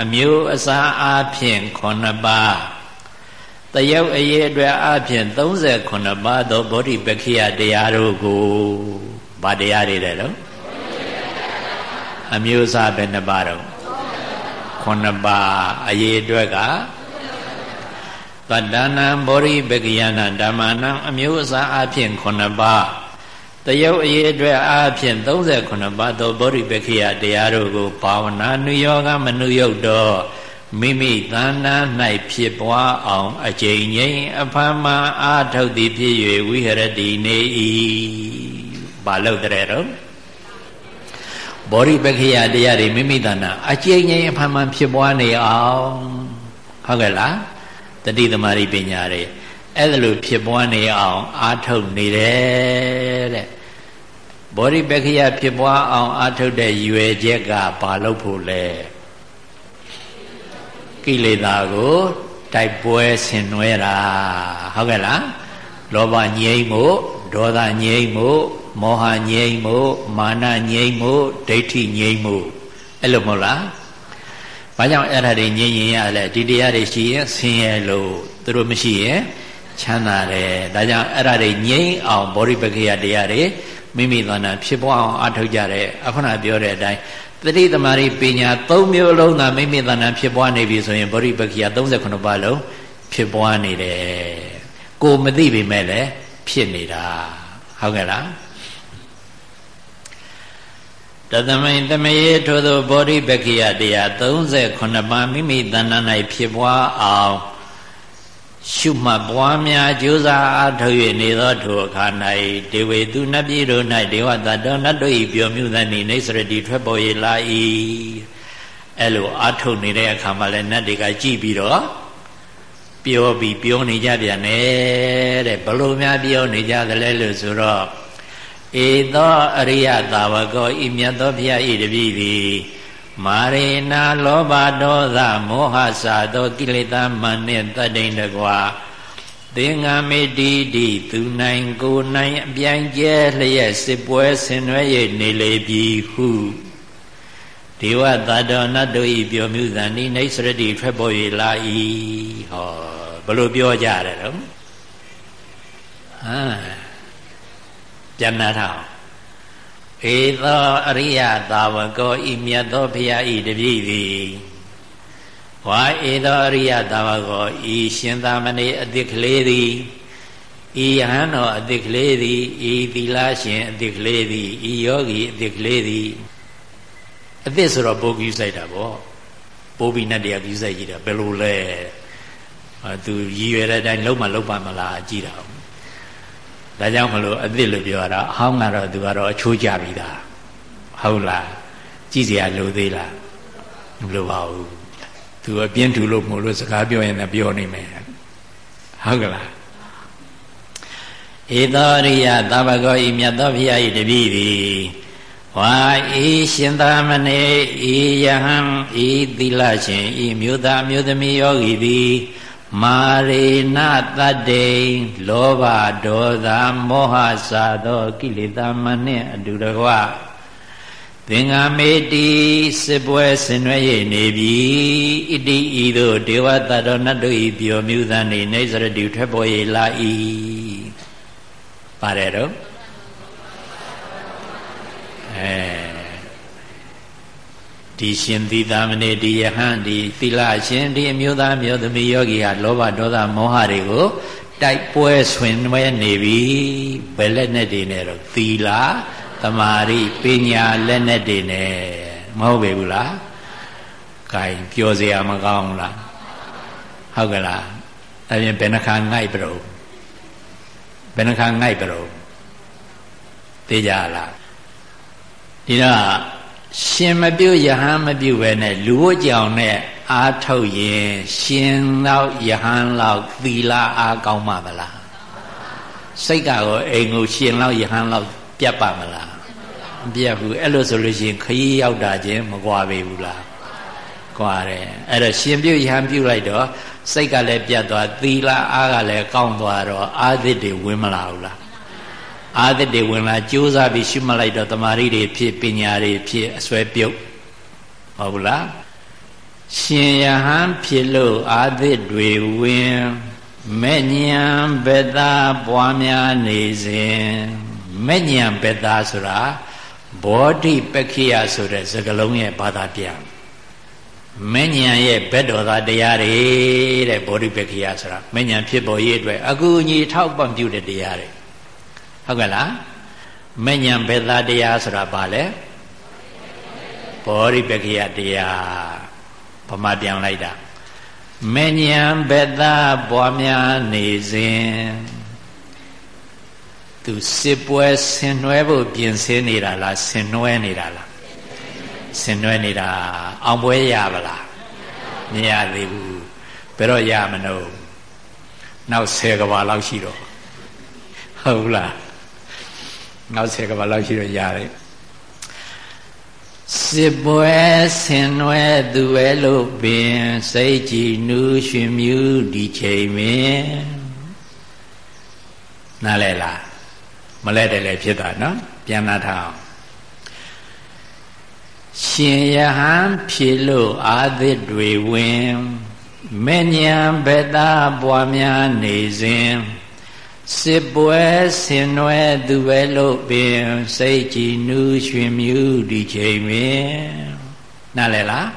အမျိုးအစားအားဖြင့်9ပါးတယုတ်အရေးအတွက်အားဖြင့်39ပါးသောဘောဓိပက္ခိယတရားတို့ကိုဗာတရားတွေတဲ့တော့ အမျိုးအစားပဲနှစ်ပါးတော့9ပါးအရေးအတွက်ကတတ္တနံဘောဓိပက္ခိယနံဓမ္မနံအမျိုးအစားအားဖြင့်9ပါးတယုတ်အရေးအတွက်အားဖြင့်38ပါးသောဗောဓိပက္ခိယတရားတို့ကိုဘာဝနာနုယောဂမနုယုတ်တော့မိမိတဏ္ဍာ၌ဖြစ်ပွားအောင်အကျဉ်းငိမ့်အဖမ်းမှအာထုတ်သည်ဖြစ်၍ဝိဟရတိနေ၏ဘာလို့တဲ့တော့ ဘောဓိပက္ခိယတရားတွေမိမိတဏ္ဍာအကျဉ်းငိမ့်အဖမ်းမှဖြစ်ပွားနေအောင်ဟုတ်ကဲ့လားတတိသမารိပညာတွေအဲ့ဒါလိုဖြစ်ပွားနေအောင်အာထုတ်နေတယ်တဲ့ဘောဓိပက္ခယဖြစ်ပွားအောင်အာထုတ်တဲ့ရွယ်ချက်ကဘာလို့ဖို့လဲကိလေသာကိုတိုက်ပွဲဆင်နွှဲတာဟုတ်ကဲ့လားလောဘငြိမ့်မှုဒေါသငြိမ့်မှု မောဟငြိမ့်မှုမာနငြိမ့်မှုဒိဋ္ဌိငြိမ့်မှုအဲ့လိုမဟုတ်လားဘာကြောင့်အဲ့ဒါတွေငြိမ့်ရင်ရလဲဒီတရားတွေရှိရင်ဆင်းရဲလို့သူတို့မရှိရင်ချမ်းသာတယ်ဒါကြောင့်အဲ့ဒါတွေငြိမ့်အောင်ဘောဓိပက္ခယတရားတွေမိမိသဏ္ဍာန်ဖြစ်ပေါ်အောင်အထောက်ကြတယ်အခုနပြောတဲ့အတိုင်းတတိသမารိပညာ၃မျိုးလုံးသာမိမိသဏ္ဍာန်ဖြစ်ပွားနေပြီဆိုရင်ဗောဓိပက္ခိယ38ပါးလုံးဖြစ်ပွားနေတယ်ကိုမသိပေမဲ့လည်းဖြစ်နေတာဟုတ်ကဲ့လား တသမိန်တမယေထိုသောဗောဓိပက္ခိယတရား38ပါးမိမိသဏ္ဍာန်၌ဖြစ်ပွားအောင်ရှုမှတ်ပွားများကြိုးစားအားထုတ်၍နေသောထိုအခါ၌ဒေဝေသူနတ်ပြည်တို့၌ဒေဝတတောနတ်တို့၏ပြောမှုသနည်းနေစရတိထွက်ပေါ်ရလာ၏အဲ့လိုအားထုတ်နေတဲ့အခါမှာလည်းနတ်တွေကကြည်ပြီးတော့ပြောပြီးပြောနေကြပြန်တယ်တဲ့ဘလို့များပြောနေကြသလဲလို့ဆိုတော့ ဧသောအရိယသာဝကောဤမြတ်သောဘုရားဤတပည့်သည်မာရေနာလောဘဒေါသမောဟစာသောကိလေသာမန်နှင့်တတ္တိန်တကွာသင်္ဃမေတိတိသူနိုင်ကိုနိုင်အပြိုင်ကျဲလျက်စစ်ပွဲဆင်နွှဲ၍နေလေပြီဟုဒေဝသတ္တောနတ်တို့ဤပြောမှုသံဤနေစရတိထွက်ပေါ်၍လာ၏ဟောဘလို့ပြောကြတယ်တော့ဟမ် ပြန်နာထားဧသောအရိယသာဝကောဤမြတ်သောဘုရားဤတပည့်သည်ဝါဧသောအရိယသာဝကောဤရှင်သာမဏေအတိကလေးသည်ဤယဟန်တော်အတိကလေးသည်ဤသီလရှင်အတိကလေးသည်ဤယောဂီအတိကလေးသည်အသစ်ဆိုတော့ပိုးကြီးဆိုင်တာပေါ့ပိုးပြီးနဲ့တရားကြီးဆိုင်ကြည့်တာဘယ်လိုလဲသူရည်ရွယ်တဲ့အတိုင်းလုံးမလုံးပါမလားကြည့်တာ ဒါကြောင့်မလို့အသစ်လို့ပြောတာအဟောင်းကတော့သူကတော့အချိုးကြပြီသားဟုတ်လားကြည့်စရာလိုသေးလားမလိုပါဘူးသူအပြင်းထူလို့မို့လို့စကားပြောရင်လည်းပြောနေမယ်ဟုတ်ကလားဧသောရိယသဗ္ဗကောဤမြတ်သောဘုရားဤတပည့်သည်ဝါဤရှင်သာမဏေဤယဟံဤသီလရှင်ဤမြို့သားမြို့သမီးယောဂီသည် မာရေနတတ္တိလောဘဒေါသမောဟစာသောကိလေသာမနှင့်အတူတကွသင်္ဃမေတိစစ်ပွဲဆင်နွှဲ၍နေပြီဣတိဤသို့ဒေဝတတောနတ်တို့ဤပြောမြူသံနေနေစရတိထွက်ပေါ်၏လာ၏ပါတယ်တော့အဲ ဒီရှင်သီတာမဏေဒီယဟန်ဒီသီလရှင်ဒီအမျိုးသားမျိုးသမီးယောဂီဟာလောဘဒေါသမောဟတွေကိုတိုက်ပွဲဆွင်နွဲနေပြီဘယ်လက်နဲ့တွေနဲ့တော့သီလသမာဓိပညာလက်နဲ့တွေနဲ့မဟုတ်ပေဘူးလားဂိုင်ပြောစရာမကောင်းလားဟုတ်ကလားအဲပြင်ဘယ်နှခါငိုက်ပြတော့ဘယ်နှခါငိုက်ပြတော့သိကြလားဒီတော့ ရှင်မပြုတ်ယဟန်မပြုတ်ပဲနဲ့လူဝကြောင်နဲ့အာထုတ်ရင်ရှင်တော့ယဟန်လောက်သီလအားကောင်းမှာမလားစိတ်ကောအိမ်ကိုရှင်လောက်ယဟန်လောက်ပြတ်ပါမလားမပြတ်ဘူးအဲ့လိုဆိုလို့ရှိရင်ခရီးရောက်တာချင်းမကွာပေဘူးလားကွာတယ်အဲ့တော့ရှင်ပြုတ်ယဟန်ပြုတ်လိုက်တော့စိတ်ကလည်းပြတ်သွားသီလအားကလည်းကောင်းသွားတော့အာသစ်တွေဝင်မလာဘူးလား အာသစ်တွေဝင်လာကြိုးစားပြီးရှုမှတ်လိုက်တော့တမာရီတွေဖြစ်ပညာတွေဖြစ်အစွဲပြုတ်ဟုတ်ဘူးလားရှင်ယဟန်ဖြစ်လို့အာသစ်တွေဝင်မဲ့ညံဘက်သားပွားများနေစဉ်မဲ့ညံဘက်သားဆိုတာဘောဓိပက္ခိယဆိုတဲ့စကားလုံးရဲ့ဘာသာပြန်မဲ့ညံရဲ့ဘက်တော်သားတရားတွေတဲ့ဘောဓိပက္ခိယဆိုတာမဲ့ညံဖြစ်ပေါ်ရေးအတွက်အကူအညီထောက်ပံ့ပြုတဲ့တရားတွေ ဟုတ်ကဲ့လားမဉ္ဇဉ်ဘေသာတရားဆိုတာဘာလဲဘောရိပက္ခယတရားဗမာပြန်လိုက်တာမဉ္ဇဉ်ဘေသာပွားများနေစဉ်သူစစ်ပွဲဆင်နွှဲဖို့ပြင်ဆင်နေတာလားဆင်နွှဲနေတာလားဆင်နွှဲနေတာအောင်ပွဲရပါလားမရသေးဘူးဘယ်တော့ရမလို့နောက်10ကဘာလောက်ရှိတော့ဟုတ်လား နောက်ဆယ်ကဘာလောက်ရှိတော့ရတယ်စစ်ပွဲဆင်နွယ်သူပဲလို့ပင်စိတ်ကြည်နူးရှင်မြူးဒီချိန်မင်းနားလဲလားမလဲတယ်လည်းဖြစ်တာနော်ပြန်လာထားအောင်ရှင်ယဟန်ဖြစ်လို့အာသစ်တွေဝင်မေညာဘက်သားပွားများနေစဉ် စစ်ပွဲဆင်နွယ်သူပဲလို့ပင်စိတ်ကြည်နူးရွှင်မြူးဒီချိန်ပင်နားလည်လား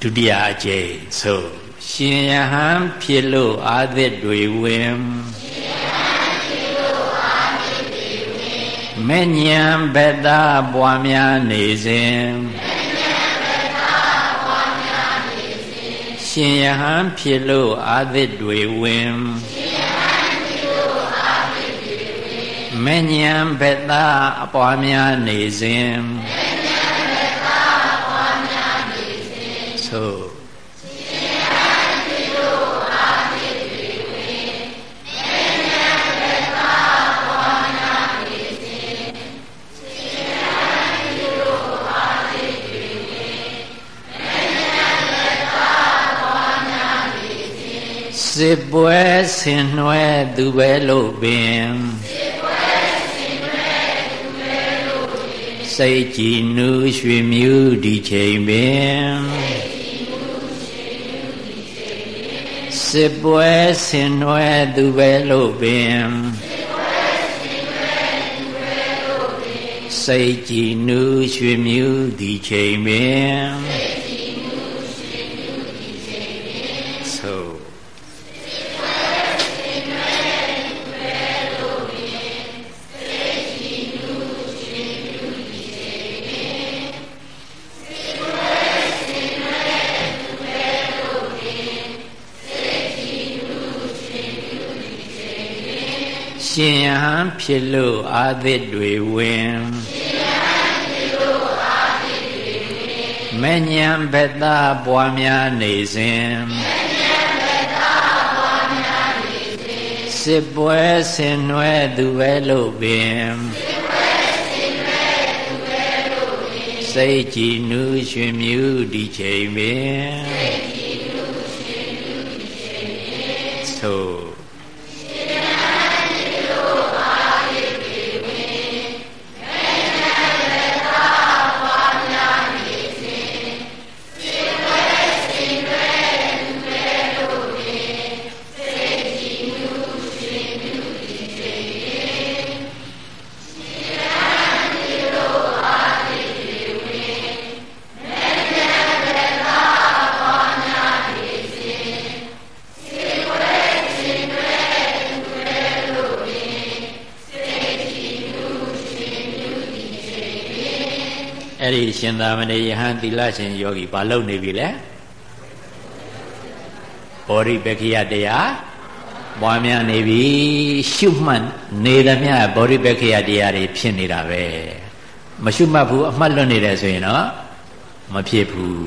ဒုတိယအကျိန်ဆိုရှင်ယဟန်ဖြစ်လို့အာသစ်တွေဝင်မေညံဘက်သားပွားများနေစဉ် ရှင်ယဟန်ဖြစ်လို့အာသစ်တွေဝင်မဉ္ဇံဘက်သားအပွားများနေစဉ်သို့ စစ်ပွဲဆင်နွယ်သူပဲလို့ပင်စိတ်ကြည်နူးရွှေမြူးဒီချိန်ပင်စစ်ပွဲဆင်နွယ်သူပဲလို့ပင်စိတ်ကြည်နူးရွှေမြူးဒီချိန်ပင် ရှင်ယဟန်ဖြစ်လို့အာသစ်တွေဝင်မညံဘက်သားပွားများနေစဉ်စစ်ပွဲဆင်နွယ်သူပဲလို့ပင်စိတ်ကြည်နူးရွှင်မြူးဒီချိန်ပင်ဆိုအဲ့ဒီ ရှင်သာမဏေယဟန်သီလရှင်ယောဂီဘာလုပ်နေပြီလဲဘောရိပက္ခိယတရားပွားများနေပြီရှုမှတ်နေသမျှဘောရိပက္ခိယတရားတွေဖြစ်နေတာပဲမရှုမှတ်ဘူးအမှတ်လွတ်နေတယ်ဆိုရင်တော့မဖြစ်ဘူး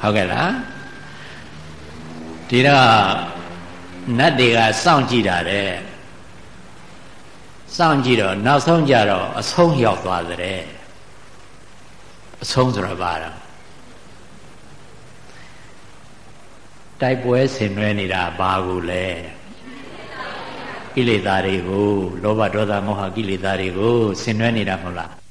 ဟုတ်ကဲ့လားဒီတော့နတ်တွေကစောင့်ကြည့်တာတဲ့စောင့်ကြည့်တော့နောက်ဆုံးကြတော့အဆုံးရောက်သွားတဲ့ အဆုံးဆိုတာဘာလဲတိုက်ပွဲဆင်နွှဲနေတာဘာကိုလဲကိလေသာတွေကိုလောဘဒေါသမောဟကိလေသာတွေကိုဆင်နွှဲနေတာမဟုတ်လား